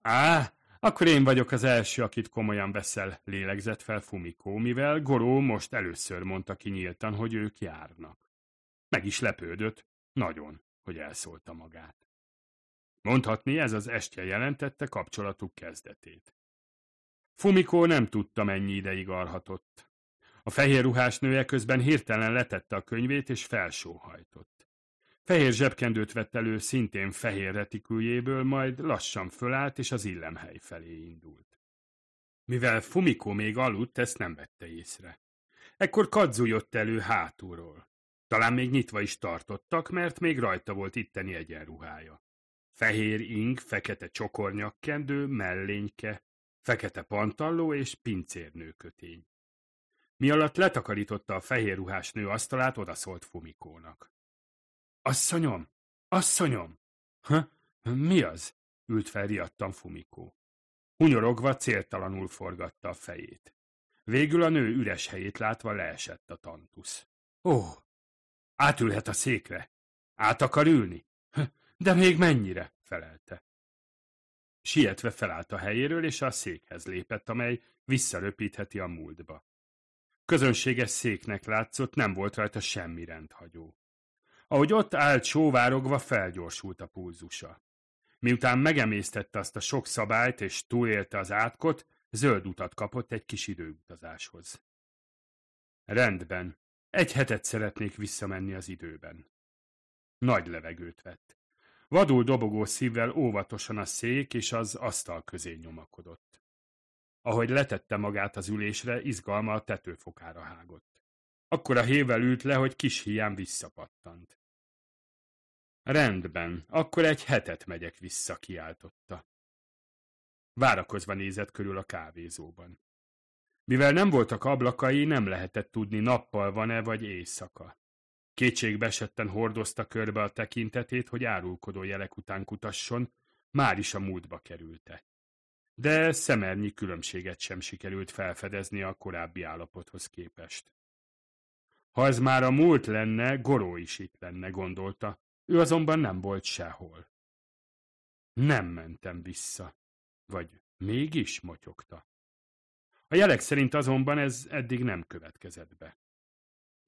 Á, akkor én vagyok az első, akit komolyan veszel, lélegzett fel Fumiko, mivel Goró most először mondta ki nyíltan, hogy ők járnak. Meg is lepődött, nagyon, hogy elszólta magát. Mondhatni, ez az estje jelentette kapcsolatuk kezdetét. Fumiko nem tudta, mennyi ideig alhatott. A fehér ruhás nője közben hirtelen letette a könyvét és felsóhajtott. Fehér zsebkendőt vett elő szintén fehér retiküljéből, majd lassan fölállt és az illemhely felé indult. Mivel Fumiko még aludt, ezt nem vette észre. Ekkor Kadzu jött elő hátulról. Talán még nyitva is tartottak, mert még rajta volt itteni egyenruhája. Fehér ing, fekete csokornyakkendő, mellényke, fekete pantalló és pincérnőkötény. Mi alatt letakarította a fehér ruhás nő asztalát, odaszólt Fumikónak. Asszonyom! Asszonyom! Ha? Mi az? Ült fel riadtan Fumikó. Hunyorogva céltalanul forgatta a fejét. Végül a nő üres helyét látva leesett a tantusz. Ó, átülhet a székre. Át akar ülni? De még mennyire? felelte. Sietve felállt a helyéről, és a székhez lépett, amely visszaröpítheti a múltba. Közönséges széknek látszott, nem volt rajta semmi rendhagyó. Ahogy ott állt sóvárogva, felgyorsult a pulzusa. Miután megemésztette azt a sok szabályt és túlélte az átkot, zöld utat kapott egy kis időutazáshoz. Rendben, egy hetet szeretnék visszamenni az időben. Nagy levegőt vett. Vadul dobogó szívvel óvatosan a szék és az asztal közé nyomakodott. Ahogy letette magát az ülésre, izgalma a tetőfokára hágott. Akkor a hével ült le, hogy kis hián visszapattant. Rendben, akkor egy hetet megyek vissza, kiáltotta. Várakozva nézett körül a kávézóban. Mivel nem voltak ablakai, nem lehetett tudni nappal van-e vagy éjszaka. Kétségbe esetten hordozta körbe a tekintetét, hogy árulkodó jelek után kutasson, már is a múltba kerülte. De szemernyi különbséget sem sikerült felfedezni a korábbi állapothoz képest. Ha ez már a múlt lenne, Goró is itt lenne, gondolta. Ő azonban nem volt sehol. Nem mentem vissza. Vagy mégis motyogta. A jelek szerint azonban ez eddig nem következett be.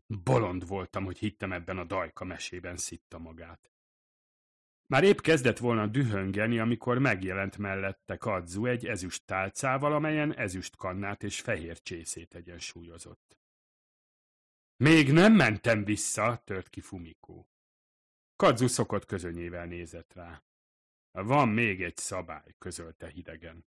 Bolond voltam, hogy hittem ebben a dajka mesében szitta magát. Már épp kezdett volna dühöngeni, amikor megjelent mellette Kadzu egy ezüst tálcával, amelyen ezüst kannát és fehér csészét egyensúlyozott. Még nem mentem vissza, tört ki Fumikó. Kadzu szokott közönyével nézett rá. Van még egy szabály, közölte hidegen.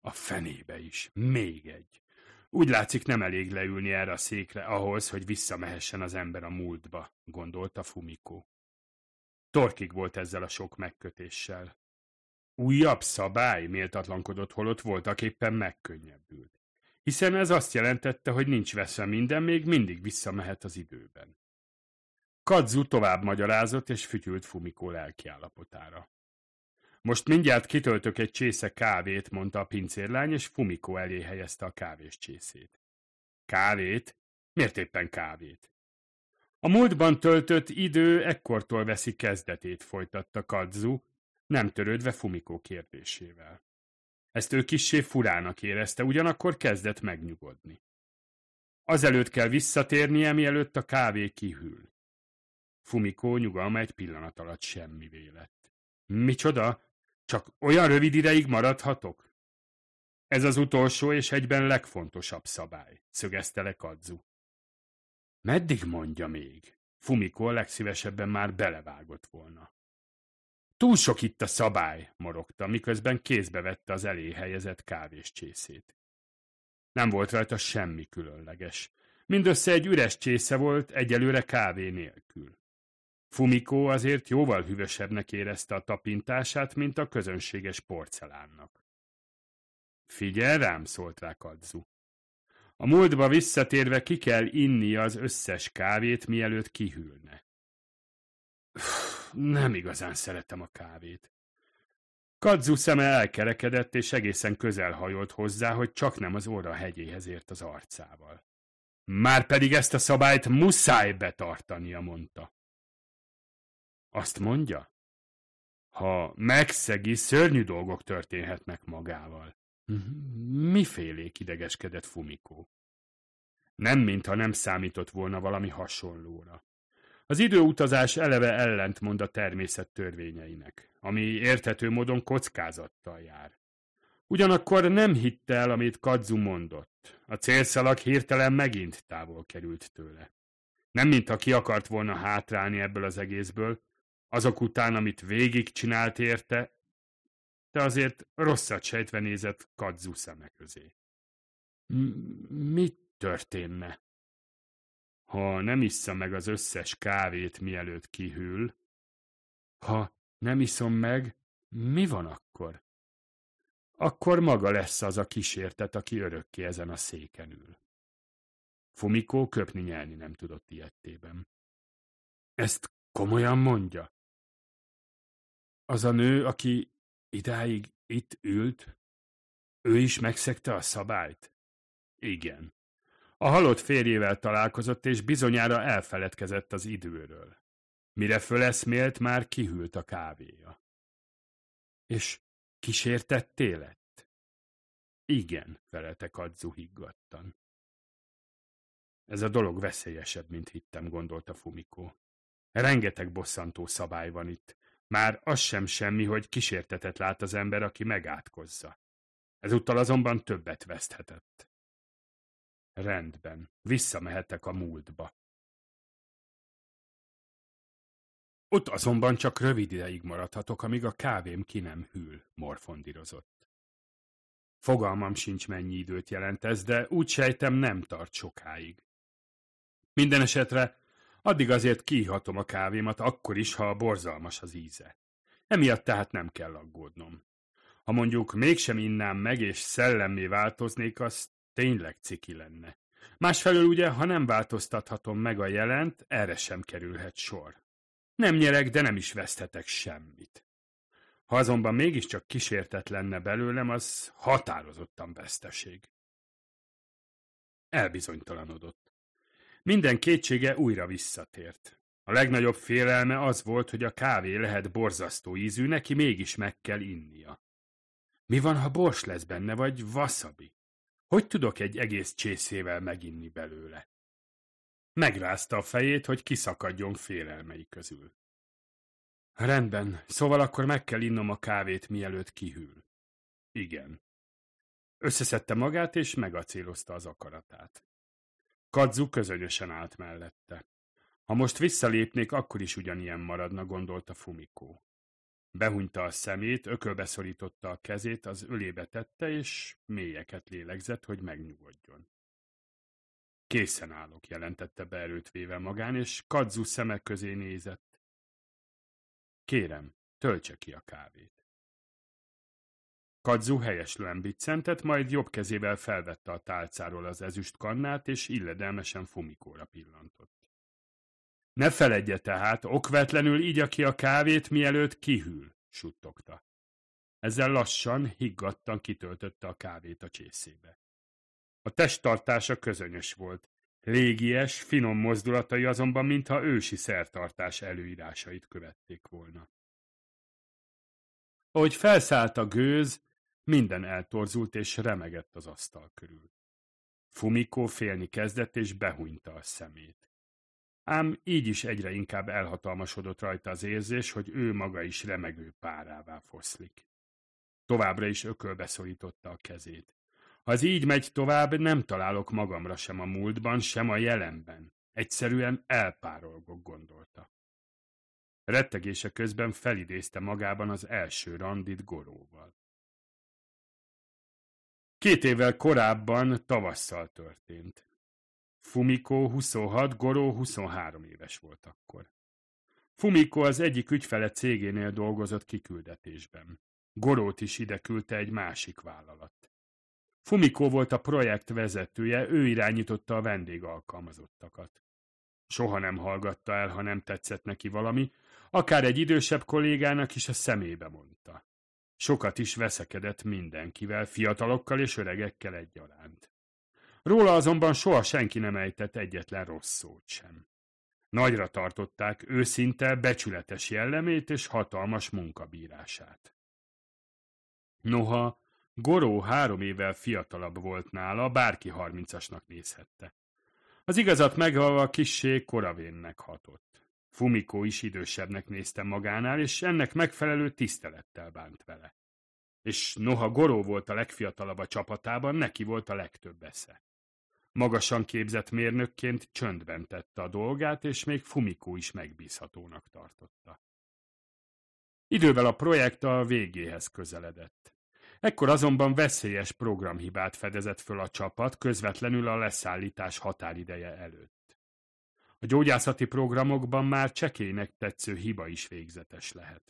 A fenébe is, még egy. Úgy látszik nem elég leülni erre a székre ahhoz, hogy visszamehessen az ember a múltba, gondolta Fumiko. Torkig volt ezzel a sok megkötéssel. Újabb szabály, méltatlankodott holott voltak éppen megkönnyebbült. Hiszen ez azt jelentette, hogy nincs veszve minden, még mindig visszamehet az időben. Kadzu tovább magyarázott, és fütyült Fumiko lelkiállapotára. Most mindjárt kitöltök egy csésze kávét, mondta a pincérlány, és Fumiko elé helyezte a kávés csészét. Kávét? Miért éppen kávét? A múltban töltött idő ekkortól veszi kezdetét, folytatta Kadzu, nem törődve Fumiko kérdésével. Ezt ő kissé furának érezte, ugyanakkor kezdett megnyugodni. Azelőtt kell visszatérnie, mielőtt a kávé kihűl. Fumiko nyugalma egy pillanat alatt semmi lett. Micsoda? Csak olyan rövid ideig maradhatok? Ez az utolsó és egyben legfontosabb szabály, szögezte le Kadzu. Meddig mondja még? Fumiko legszívesebben már belevágott volna. Túl sok itt a szabály, morogta, miközben kézbe vette az elé helyezett kávés csészét. Nem volt rajta semmi különleges. Mindössze egy üres csésze volt, egyelőre kávé nélkül. Fumiko azért jóval hűvösebbnek érezte a tapintását, mint a közönséges porcelánnak. Figyelj rám, szólt rá Kadzu. A múltba visszatérve ki kell inni az összes kávét, mielőtt kihűlne. Nem igazán szeretem a kávét. Kadzu szeme elkerekedett, és egészen közel hajolt hozzá, hogy csak nem az óra hegyéhez ért az arcával. Már pedig ezt a szabályt muszáj betartania, mondta. Azt mondja? Ha megszegi, szörnyű dolgok történhetnek magával. Mifélék idegeskedett Fumikó? Nem, mintha nem számított volna valami hasonlóra. Az időutazás eleve ellentmond a természet törvényeinek, ami érthető módon kockázattal jár. Ugyanakkor nem hitte el, amit Kadzu mondott. A célszalag hirtelen megint távol került tőle. Nem mintha ki akart volna hátrálni ebből az egészből, azok után, amit végig csinált érte, de azért rosszat sejtve nézett Kadzu szeme közé. Mi történne? Ha nem issza meg az összes kávét, mielőtt kihűl, ha nem iszom meg, mi van akkor? Akkor maga lesz az a kísértet, aki örökké ezen a széken ül. Fumikó köpni nyelni nem tudott ilyettében. Ezt komolyan mondja? Az a nő, aki idáig itt ült, ő is megszegte a szabályt? Igen. A halott férjével találkozott, és bizonyára elfeledkezett az időről. Mire föleszmélt, már kihűlt a kávéja. És kísértetté lett? Igen, felelte Kadzu higgadtan. Ez a dolog veszélyesebb, mint hittem, gondolta Fumiko. Rengeteg bosszantó szabály van itt. Már az sem semmi, hogy kísértetet lát az ember, aki megátkozza. Ezúttal azonban többet veszthetett. Rendben, visszamehetek a múltba. Ott azonban csak rövid ideig maradhatok, amíg a kávém ki nem hűl, morfondírozott. Fogalmam sincs, mennyi időt jelent ez, de úgy sejtem nem tart sokáig. Minden esetre addig azért kihatom a kávémat, akkor is, ha borzalmas az íze. Emiatt tehát nem kell aggódnom. Ha mondjuk mégsem innám meg, és szellemmé változnék, az tényleg ciki lenne. Másfelől ugye, ha nem változtathatom meg a jelent, erre sem kerülhet sor. Nem nyerek, de nem is veszthetek semmit. Ha azonban mégiscsak kísértet lenne belőlem, az határozottan veszteség. Elbizonytalanodott. Minden kétsége újra visszatért. A legnagyobb félelme az volt, hogy a kávé lehet borzasztó ízű, neki mégis meg kell innia. Mi van, ha bors lesz benne, vagy wasabi? Hogy tudok egy egész csészével meginni belőle? Megrázta a fejét, hogy kiszakadjon félelmei közül. Rendben, szóval akkor meg kell innom a kávét, mielőtt kihűl. Igen. Összeszedte magát, és megacélozta az akaratát. Kadzu közönösen állt mellette. Ha most visszalépnék, akkor is ugyanilyen maradna, gondolta Fumikó. Behunyta a szemét, ökölbe szorította a kezét, az ölébe tette, és mélyeket lélegzett, hogy megnyugodjon. Készen állok, jelentette be erőt véve magán, és Kadzu szemek közé nézett. Kérem, töltse ki a kávét. Kadzu helyeslően biccentett, majd jobb kezével felvette a tálcáról az ezüst kannát, és illedelmesen Fumikóra pillantott. Ne feledje tehát, okvetlenül igya ki a kávét, mielőtt kihűl, suttogta. Ezzel lassan, higgadtan kitöltötte a kávét a csészébe. A testtartása közönyös volt, légies, finom mozdulatai azonban mintha ősi szertartás előírásait követték volna. Ahogy felszállt a gőz, minden eltorzult és remegett az asztal körül. Fumikó félni kezdett és behúnyta a szemét. Ám így is egyre inkább elhatalmasodott rajta az érzés, hogy ő maga is remegő párává foszlik. Továbbra is ökölbe szorította a kezét. Ha ez így megy tovább, nem találok magamra sem a múltban, sem a jelenben. Egyszerűen elpárolgok, gondolta. Rettegése közben felidézte magában az első randit Goróval. Két évvel korábban tavasszal történt. Fumiko 26, Goró 23 éves volt akkor. Fumiko az egyik ügyfele cégénél dolgozott kiküldetésben. Gorót is ide küldte egy másik vállalat. Fumiko volt a projekt vezetője, ő irányította a vendégalkalmazottakat. Soha nem hallgatta el, ha nem tetszett neki valami, akár egy idősebb kollégának is a szemébe mondta. Sokat is veszekedett mindenkivel, fiatalokkal és öregekkel egyaránt. Róla azonban soha senki nem ejtett egyetlen rossz szót sem. Nagyra tartották őszinte, becsületes jellemét és hatalmas munkabírását. Noha Goró három évvel fiatalabb volt nála, bárki harmincasnak nézhette. Az igazat megvalva kissé koravénnek hatott. Fumiko is idősebbnek nézte magánál, és ennek megfelelő tisztelettel bánt vele. És noha Goró volt a legfiatalabb a csapatában, neki volt a legtöbb esze. Magasan képzett mérnökként csöndben tette a dolgát, és még Fumiko is megbízhatónak tartotta. Idővel a projekt a végéhez közeledett. Ekkor azonban veszélyes programhibát fedezett föl a csapat közvetlenül a leszállítás határideje előtt. A gyógyászati programokban már csekélynek tetsző hiba is végzetes lehet.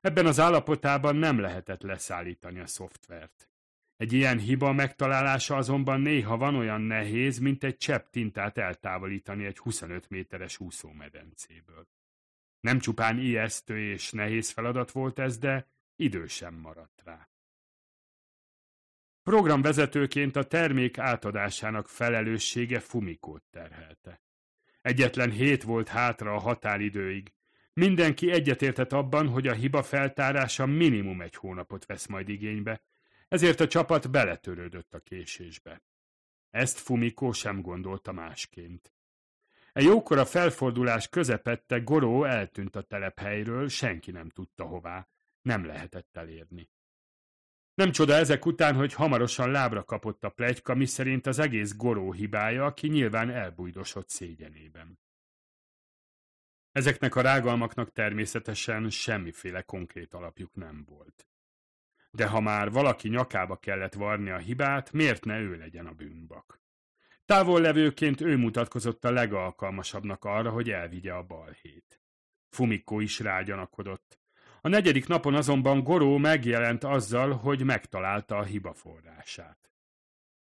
Ebben az állapotában nem lehetett leszállítani a szoftvert. Egy ilyen hiba megtalálása azonban néha van olyan nehéz, mint egy csepp tintát eltávolítani egy 25 méteres úszómedencéből. Nem csupán ijesztő és nehéz feladat volt ez, de idő sem maradt rá. Programvezetőként a termék átadásának felelőssége Fumikót terhelte. Egyetlen hét volt hátra a határidőig. Mindenki egyetértett abban, hogy a hiba feltárása minimum egy hónapot vesz majd igénybe, ezért a csapat beletörődött a késésbe. Ezt Fumiko sem gondolta másként. Egy jókora felfordulás közepette Goró eltűnt a telephelyről, senki nem tudta hová, nem lehetett elérni. Nem csoda ezek után, hogy hamarosan lábra kapott a plegyka, miszerint az egész goró hibája, aki nyilván elbújdosott szégyenében. Ezeknek a rágalmaknak természetesen semmiféle konkrét alapjuk nem volt. De ha már valaki nyakába kellett varni a hibát, miért ne ő legyen a bűnbak? Távollevőként ő mutatkozott a legalkalmasabbnak arra, hogy elvigye a balhét. Fumikko is rágyanakodott. A negyedik napon azonban Goró megjelent azzal, hogy megtalálta a hiba forrását.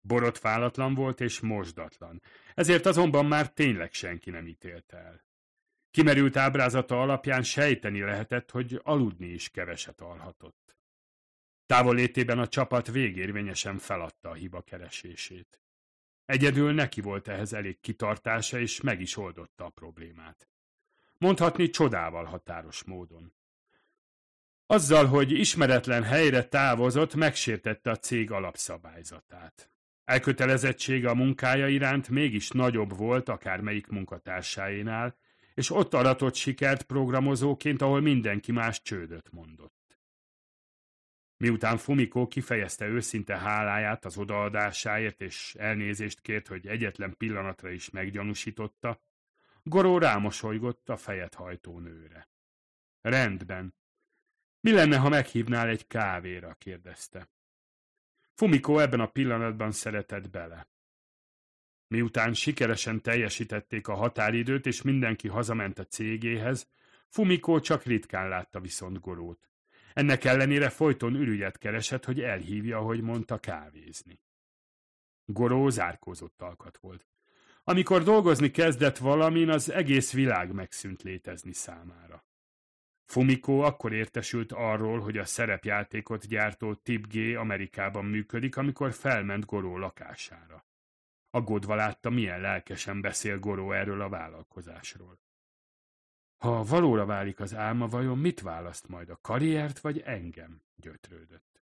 Borotfálatlan volt és mosdatlan, ezért azonban már tényleg senki nem ítélt el. Kimerült ábrázata alapján sejteni lehetett, hogy aludni is keveset alhatott. Távollétében a csapat végérvényesen feladta a hiba keresését. Egyedül neki volt ehhez elég kitartása, és meg is oldotta a problémát. Mondhatni csodával határos módon. Azzal, hogy ismeretlen helyre távozott, megsértette a cég alapszabályzatát. Elkötelezettsége a munkája iránt mégis nagyobb volt akármelyik munkatársáinál, és ott aratott sikert programozóként, ahol mindenki más csődöt mondott. Miután Fumiko kifejezte őszinte háláját az odaadásáért, és elnézést kért, hogy egyetlen pillanatra is meggyanúsította, Goró rámosolygott a fejet hajtó nőre. Rendben, mi lenne, ha meghívnál egy kávéra? kérdezte. Fumiko ebben a pillanatban szeretett bele. Miután sikeresen teljesítették a határidőt, és mindenki hazament a cégéhez, Fumiko csak ritkán látta viszont Gorót. Ennek ellenére folyton ürügyet keresett, hogy elhívja, ahogy mondta, kávézni. Goró zárkózott alkat volt. Amikor dolgozni kezdett valamin, az egész világ megszűnt létezni számára. Fumiko akkor értesült arról, hogy a szerepjátékot gyártó Tip G Amerikában működik, amikor felment Goró lakására. Aggódva látta, milyen lelkesen beszél Goró erről a vállalkozásról. Ha valóra válik az álma, vajon mit választ majd a karriert vagy engem? gyötrődött.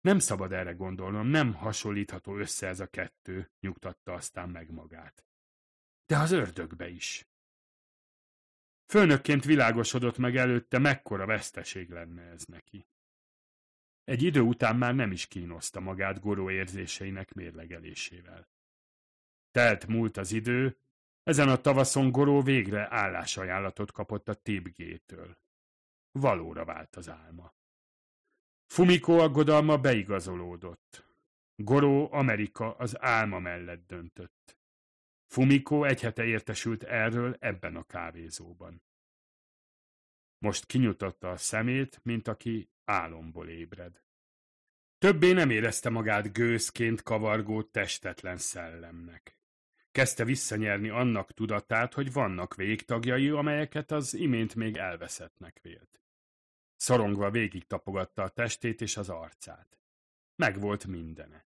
Nem szabad erre gondolnom, nem hasonlítható össze ez a kettő, nyugtatta aztán meg magát. De az ördögbe is. Főnökként világosodott meg előtte, mekkora veszteség lenne ez neki. Egy idő után már nem is kínoszta magát goró érzéseinek mérlegelésével. Telt múlt az idő, ezen a tavaszon Goró végre állásajánlatot kapott a Tibgétől. Valóra vált az álma. Fumiko aggodalma beigazolódott. Goró Amerika az álma mellett döntött. Fumiko egy hete értesült erről ebben a kávézóban. Most kinyitotta a szemét, mint aki álomból ébred. Többé nem érezte magát gőzként kavargó testetlen szellemnek. Kezdte visszanyerni annak tudatát, hogy vannak végtagjai, amelyeket az imént még elveszettnek vélt. Szorongva végig tapogatta a testét és az arcát. Megvolt mindene.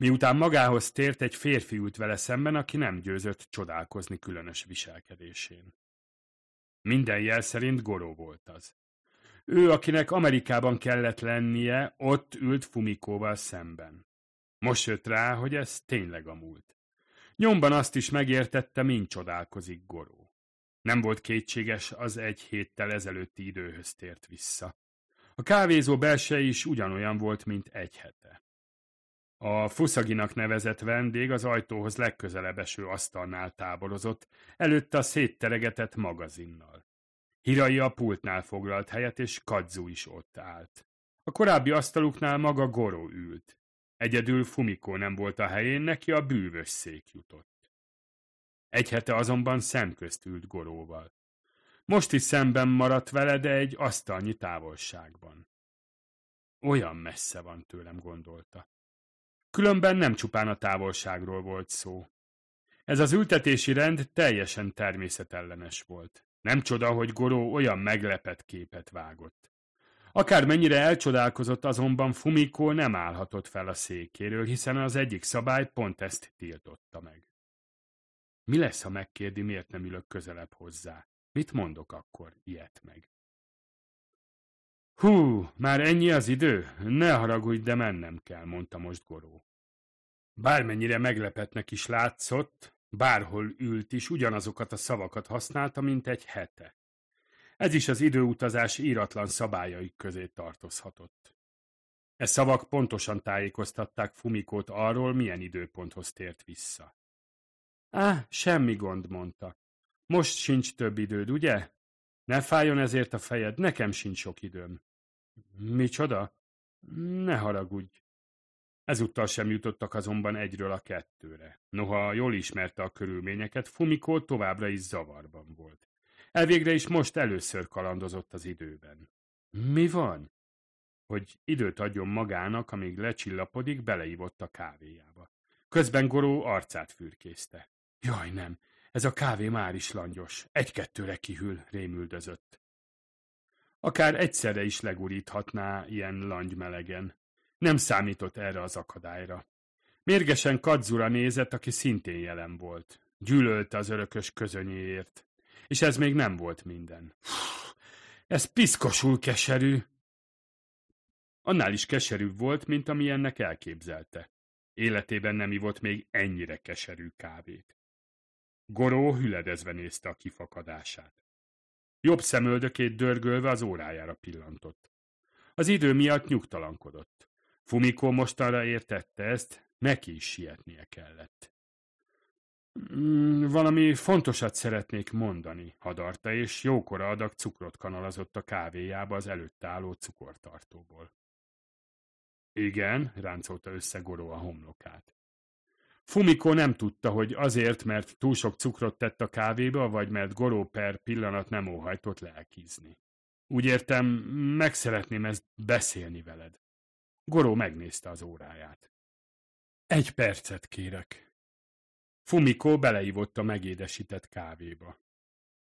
Miután magához tért, egy férfi ült vele szemben, aki nem győzött csodálkozni különös viselkedésén. Minden jel szerint Goró volt az. Ő, akinek Amerikában kellett lennie, ott ült Fumikóval szemben. Most jött rá, hogy ez tényleg a múlt. Nyomban azt is megértette, mint csodálkozik Goró. Nem volt kétséges, az egy héttel ezelőtti időhöz tért vissza. A kávézó belseje is ugyanolyan volt, mint egy hete. A Fuszaginak nevezett vendég az ajtóhoz legközelebb eső asztalnál táborozott, előtte a szétteregetett magazinnal. Hirai a pultnál foglalt helyet, és Kadzu is ott állt. A korábbi asztaluknál maga Goró ült. Egyedül Fumikó nem volt a helyén, neki a bűvös szék jutott. Egy hete azonban szemközt ült Goróval. Most is szemben maradt vele, de egy asztalnyi távolságban. Olyan messze van tőlem, gondolta. Különben nem csupán a távolságról volt szó. Ez az ültetési rend teljesen természetellenes volt. Nem csoda, hogy Goró olyan meglepett képet vágott. Akármennyire elcsodálkozott, azonban Fumiko nem állhatott fel a székéről, hiszen az egyik szabály pont ezt tiltotta meg. Mi lesz, ha megkérdi, miért nem ülök közelebb hozzá? Mit mondok akkor, ilyet meg? Hú, már ennyi az idő? Ne haragudj, de mennem kell, mondta most Goró. Bármennyire meglepetnek is látszott, bárhol ült is ugyanazokat a szavakat használta, mint egy hete. Ez is az időutazás íratlan szabályaik közé tartozhatott. E szavak pontosan tájékoztatták Fumikót arról, milyen időponthoz tért vissza. Á, semmi gond, mondta. Most sincs több időd, ugye? Ne fájjon ezért a fejed, nekem sincs sok időm. Micsoda? Ne haragudj. Ezúttal sem jutottak azonban egyről a kettőre. Noha jól ismerte a körülményeket, Fumikó továbbra is zavarban volt. Elvégre is most először kalandozott az időben. Mi van? Hogy időt adjon magának, amíg lecsillapodik, beleívott a kávéjába. Közben Goró arcát fürkészte. Jaj, nem, ez a kávé már is langyos. Egy-kettőre kihűl, rémüldözött. Akár egyszerre is leguríthatná ilyen langymelegen. Nem számított erre az akadályra. Mérgesen Kadzura nézett, aki szintén jelen volt. Gyűlölte az örökös közönyéért. És ez még nem volt minden. Ez piszkosul keserű. Annál is keserűbb volt, mint ami ennek elképzelte. Életében nem ivott még ennyire keserű kávét. Goró hüledezve nézte a kifakadását. Jobb szemöldökét dörgölve az órájára pillantott. Az idő miatt nyugtalankodott. Fumiko mostanra értette ezt, neki is sietnie kellett. Mm, valami fontosat szeretnék mondani, hadarta, és jókora adag cukrot kanalazott a kávéjába az előtte álló cukortartóból. Igen, ráncolta össze a homlokát. Fumiko nem tudta, hogy azért, mert túl sok cukrot tett a kávéba, vagy mert Goró per pillanat nem óhajtott lelkizni. Úgy értem, meg szeretném ezt beszélni veled. Goró megnézte az óráját. Egy percet kérek. Fumiko beleívott a megédesített kávéba.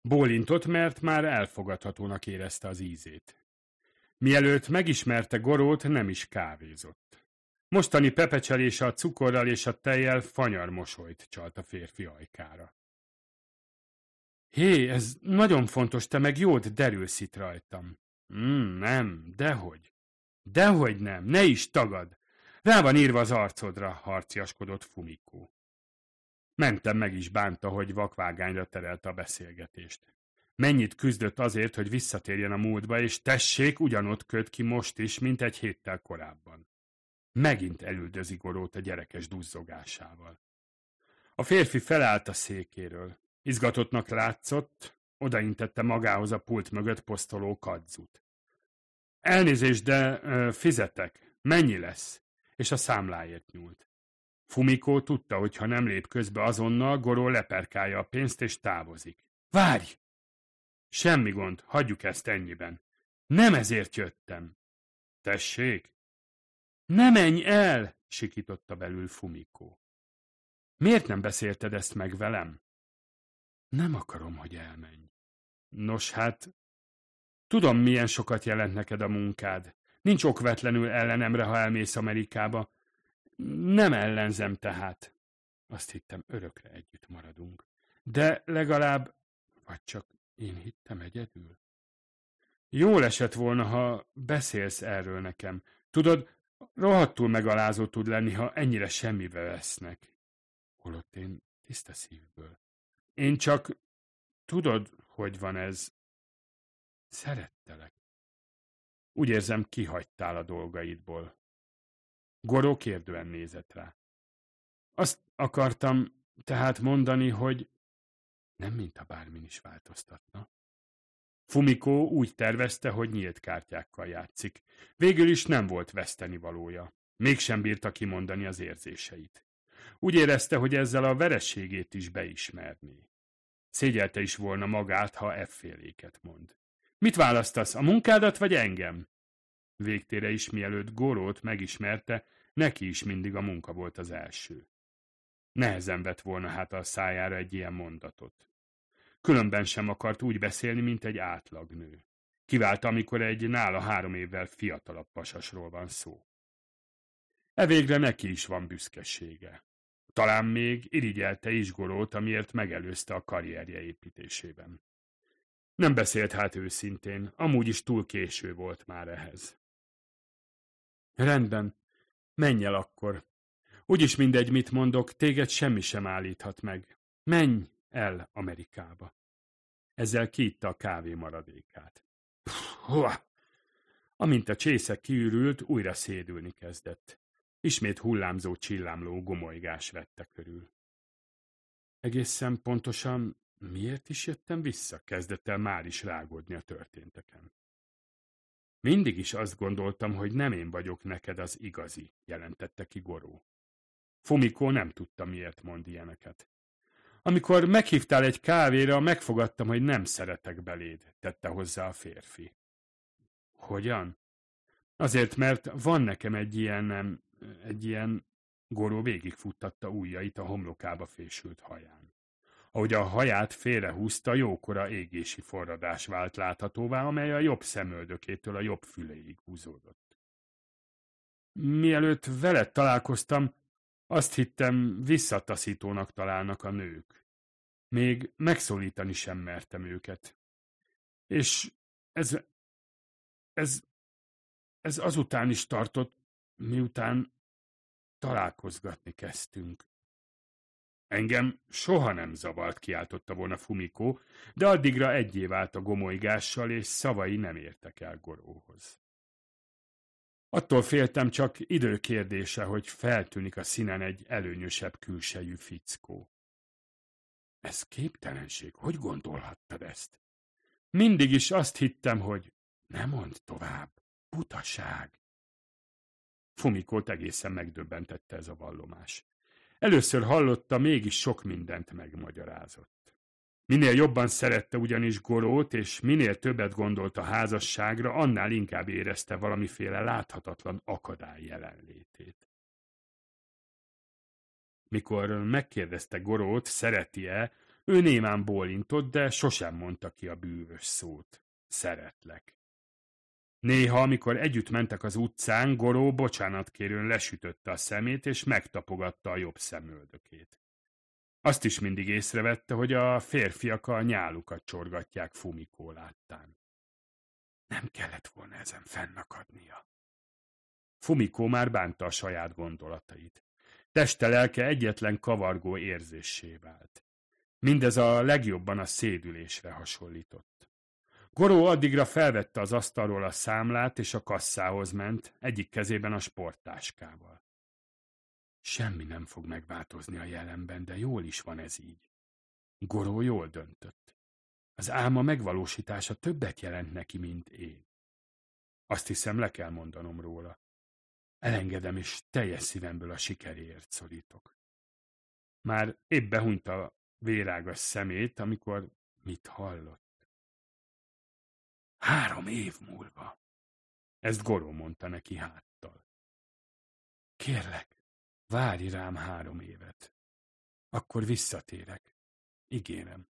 Bólintott, mert már elfogadhatónak érezte az ízét. Mielőtt megismerte Gorót, nem is kávézott. Mostani pepecselése a cukorral és a tejjel fanyar mosolyt csalt a férfi ajkára. Hé, ez nagyon fontos, te meg jót derülsz itt rajtam. Mm, nem, dehogy. Dehogy nem, ne is tagad. Rá van írva az arcodra, harciaskodott Fumikó. Mentem meg is bánta, hogy vakvágányra terelte a beszélgetést. Mennyit küzdött azért, hogy visszatérjen a múltba, és tessék, ugyanott köt ki most is, mint egy héttel korábban. Megint elüldözi Gorót a gyerekes duzzogásával. A férfi felállt a székéről. Izgatottnak látszott, odaintette magához a pult mögött posztoló kadzut. Elnézést, de ö, fizetek. Mennyi lesz? És a számláért nyúlt. Fumikó tudta, hogy ha nem lép közbe azonnal, Goró leperkálja a pénzt és távozik. Várj! Semmi gond, hagyjuk ezt ennyiben. Nem ezért jöttem. Tessék? Ne menj el! sikította belül Fumikó. Miért nem beszélted ezt meg velem? Nem akarom, hogy elmenj. Nos hát, Tudom, milyen sokat jelent neked a munkád. Nincs okvetlenül ellenemre, ha elmész Amerikába. Nem ellenzem tehát. Azt hittem, örökre együtt maradunk. De legalább, vagy csak én hittem egyedül. Jól esett volna, ha beszélsz erről nekem. Tudod, rohadtul megalázó tud lenni, ha ennyire semmibe vesznek. Holott én tiszta szívből. Én csak... Tudod, hogy van ez? Szerettelek. Úgy érzem, kihagytál a dolgaidból. Goró kérdően nézett rá. Azt akartam tehát mondani, hogy nem mintha bármin is változtatna. Fumikó úgy tervezte, hogy nyílt kártyákkal játszik. Végül is nem volt veszteni valója. Mégsem bírta kimondani az érzéseit. Úgy érezte, hogy ezzel a verességét is beismerné. Szégyelte is volna magát, ha efféléket mond. Mit választasz, a munkádat vagy engem? Végtére is mielőtt Gorót megismerte, neki is mindig a munka volt az első. Nehezen vett volna hát a szájára egy ilyen mondatot. Különben sem akart úgy beszélni, mint egy átlagnő. Kiválta, amikor egy nála három évvel fiatalabb pasasról van szó. E végre neki is van büszkesége. Talán még irigyelte is Gorót, amiért megelőzte a karrierje építésében. Nem beszélt hát őszintén, amúgy is túl késő volt már ehhez. Rendben, menj el akkor. Úgyis mindegy, mit mondok, téged semmi sem állíthat meg. Menj el Amerikába. Ezzel kiitta a kávé maradékát. Hua! Amint a csésze kiürült, újra szédülni kezdett. Ismét hullámzó, csillámló gomolygás vette körül. Egészen pontosan miért is jöttem vissza? Kezdett el már is rágódni a történteken. Mindig is azt gondoltam, hogy nem én vagyok neked az igazi, jelentette ki Goró. Fumikó nem tudta, miért mond ilyeneket. Amikor meghívtál egy kávéra, megfogadtam, hogy nem szeretek beléd, tette hozzá a férfi. Hogyan? Azért, mert van nekem egy ilyen, egy ilyen... Goró végigfuttatta ujjait a homlokába fésült haján. Ahogy a haját félrehúzta, jókora égési forradás vált láthatóvá, amely a jobb szemöldökétől a jobb füléig húzódott. Mielőtt veled találkoztam, azt hittem, visszataszítónak találnak a nők. Még megszólítani sem mertem őket. És ez, ez, ez azután is tartott, miután találkozgatni kezdtünk. Engem soha nem zavart, kiáltotta volna Fumiko, de addigra egyé vált a gomolygással, és szavai nem értek el Goróhoz. Attól féltem csak időkérdése, hogy feltűnik a színen egy előnyösebb külsejű fickó. Ez képtelenség, hogy gondolhattad ezt? Mindig is azt hittem, hogy ne mondd tovább, butaság. Fumikót egészen megdöbbentette ez a vallomás. Először hallotta, mégis sok mindent megmagyarázott. Minél jobban szerette ugyanis Gorót, és minél többet gondolt a házasságra, annál inkább érezte valamiféle láthatatlan akadály jelenlétét. Mikor megkérdezte Gorót, szereti-e, ő némán bólintott, de sosem mondta ki a bűvös szót. Szeretlek. Néha, amikor együtt mentek az utcán, Goró bocsánatkérőn lesütötte a szemét, és megtapogatta a jobb szemöldökét. Azt is mindig észrevette, hogy a férfiak a nyálukat csorgatják Fumikó láttán. Nem kellett volna ezen fennakadnia. Fumikó már bánta a saját gondolatait. Teste lelke egyetlen kavargó érzéssé vált. Mindez a legjobban a szédülésre hasonlított. Goró addigra felvette az asztalról a számlát, és a kasszához ment, egyik kezében a sporttáskával. Semmi nem fog megváltozni a jelenben, de jól is van ez így. Goró jól döntött. Az álma megvalósítása többet jelent neki, mint én. Azt hiszem, le kell mondanom róla. Elengedem, és teljes szívemből a sikeréért szorítok. Már épp behunyta vérágas szemét, amikor mit hallott. Három év múlva. Ezt Goró mondta neki háttal. Kérlek, Várj rám három évet. Akkor visszatérek. Ígérem.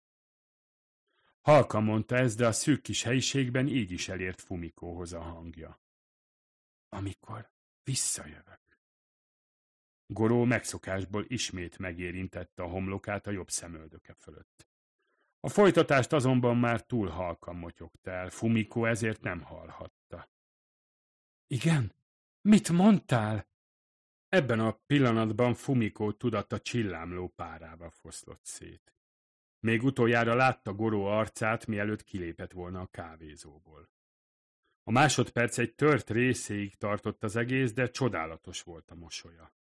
Halka mondta ez, de a szűk kis helyiségben így is elért Fumikóhoz a hangja. Amikor visszajövök. Goró megszokásból ismét megérintette a homlokát a jobb szemöldöke fölött. A folytatást azonban már túl halkan motyogta el, Fumiko ezért nem hallhatta. Igen? Mit mondtál? Ebben a pillanatban Fumiko tudata csillámló párába foszlott szét. Még utoljára látta Goró arcát, mielőtt kilépett volna a kávézóból. A másodperc egy tört részéig tartott az egész, de csodálatos volt a mosolya.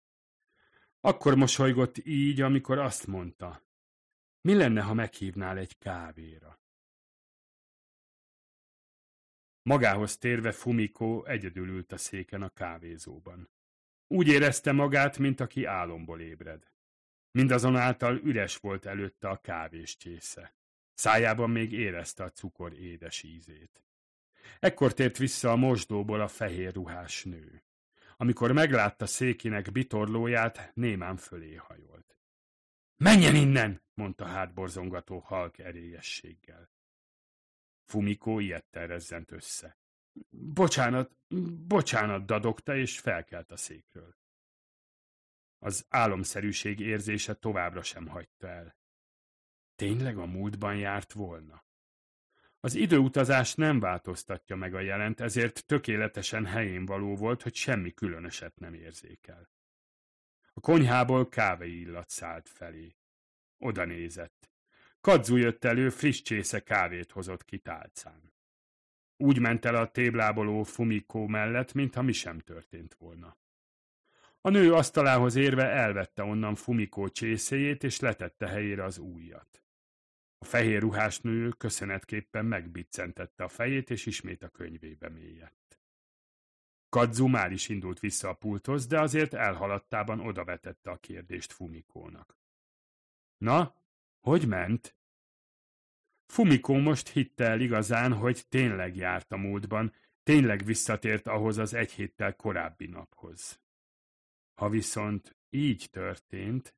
Akkor mosolygott így, amikor azt mondta, mi lenne, ha meghívnál egy kávéra? Magához térve Fumiko egyedül ült a széken a kávézóban. Úgy érezte magát, mint aki álomból ébred. Mindazonáltal üres volt előtte a kávés csésze. Szájában még érezte a cukor édes ízét. Ekkor tért vissza a mosdóból a fehér ruhás nő. Amikor meglátta székinek bitorlóját, némán fölé hajolt. Menjen innen! mondta hátborzongató halk erélyességgel. Fumikó ilyetten rezzent össze. Bocsánat, bocsánat, dadogta, és felkelt a székről. Az álomszerűség érzése továbbra sem hagyta el. Tényleg a múltban járt volna? Az időutazás nem változtatja meg a jelent, ezért tökéletesen helyén való volt, hogy semmi különöset nem érzékel. A konyhából kávé illat szállt felé. Oda nézett. Kadzu jött elő, friss csésze kávét hozott ki tálcán. Úgy ment el a tébláboló Fumikó mellett, mintha mi sem történt volna. A nő asztalához érve elvette onnan Fumikó csészéjét, és letette helyére az újat. A fehér ruhás nő köszönetképpen megbiccentette a fejét, és ismét a könyvébe mélyedt. Kadzu már is indult vissza a pulthoz, de azért elhaladtában odavetette a kérdést Fumikónak. Na, hogy ment? Fumikó most hitte el igazán, hogy tényleg járt a múltban, tényleg visszatért ahhoz az egy héttel korábbi naphoz. Ha viszont így történt...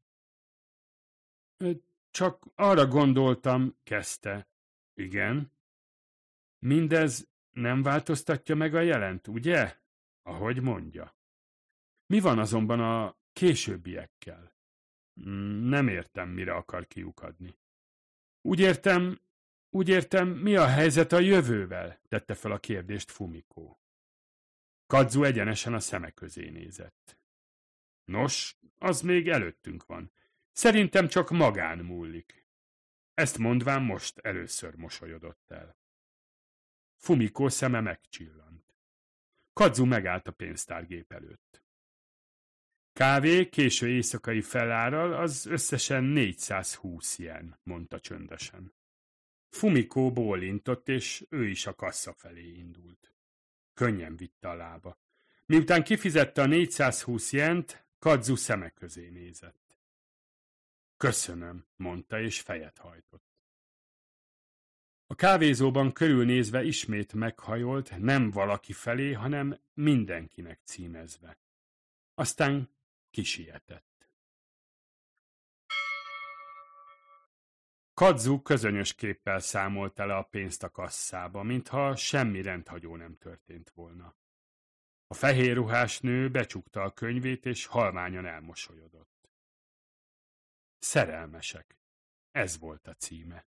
Csak arra gondoltam, kezdte. Igen. Mindez nem változtatja meg a jelent, ugye? Ahogy mondja. Mi van azonban a későbbiekkel? Mm, nem értem, mire akar kiukadni. Úgy értem, úgy értem, mi a helyzet a jövővel? tette fel a kérdést Fumikó. Kadzu egyenesen a szeme közé nézett. Nos, az még előttünk van. Szerintem csak magán múlik. Ezt mondván most először mosolyodott el. Fumikó szeme megcsillant. Kadzu megállt a pénztárgép előtt. Kávé késő éjszakai felárral az összesen 420 jen, mondta csöndesen. Fumikó bólintott, és ő is a kassa felé indult. Könnyen vitte a lába. Miután kifizette a 420 jent, Kadzu szeme közé nézett. Köszönöm, mondta, és fejet hajtott. A kávézóban körülnézve ismét meghajolt, nem valaki felé, hanem mindenkinek címezve. Aztán kisietett. Kadzu közönyös képpel számolt el a pénzt a kasszába, mintha semmi rendhagyó nem történt volna. A fehér ruhás nő becsukta a könyvét, és halványan elmosolyodott. Szerelmesek. Ez volt a címe.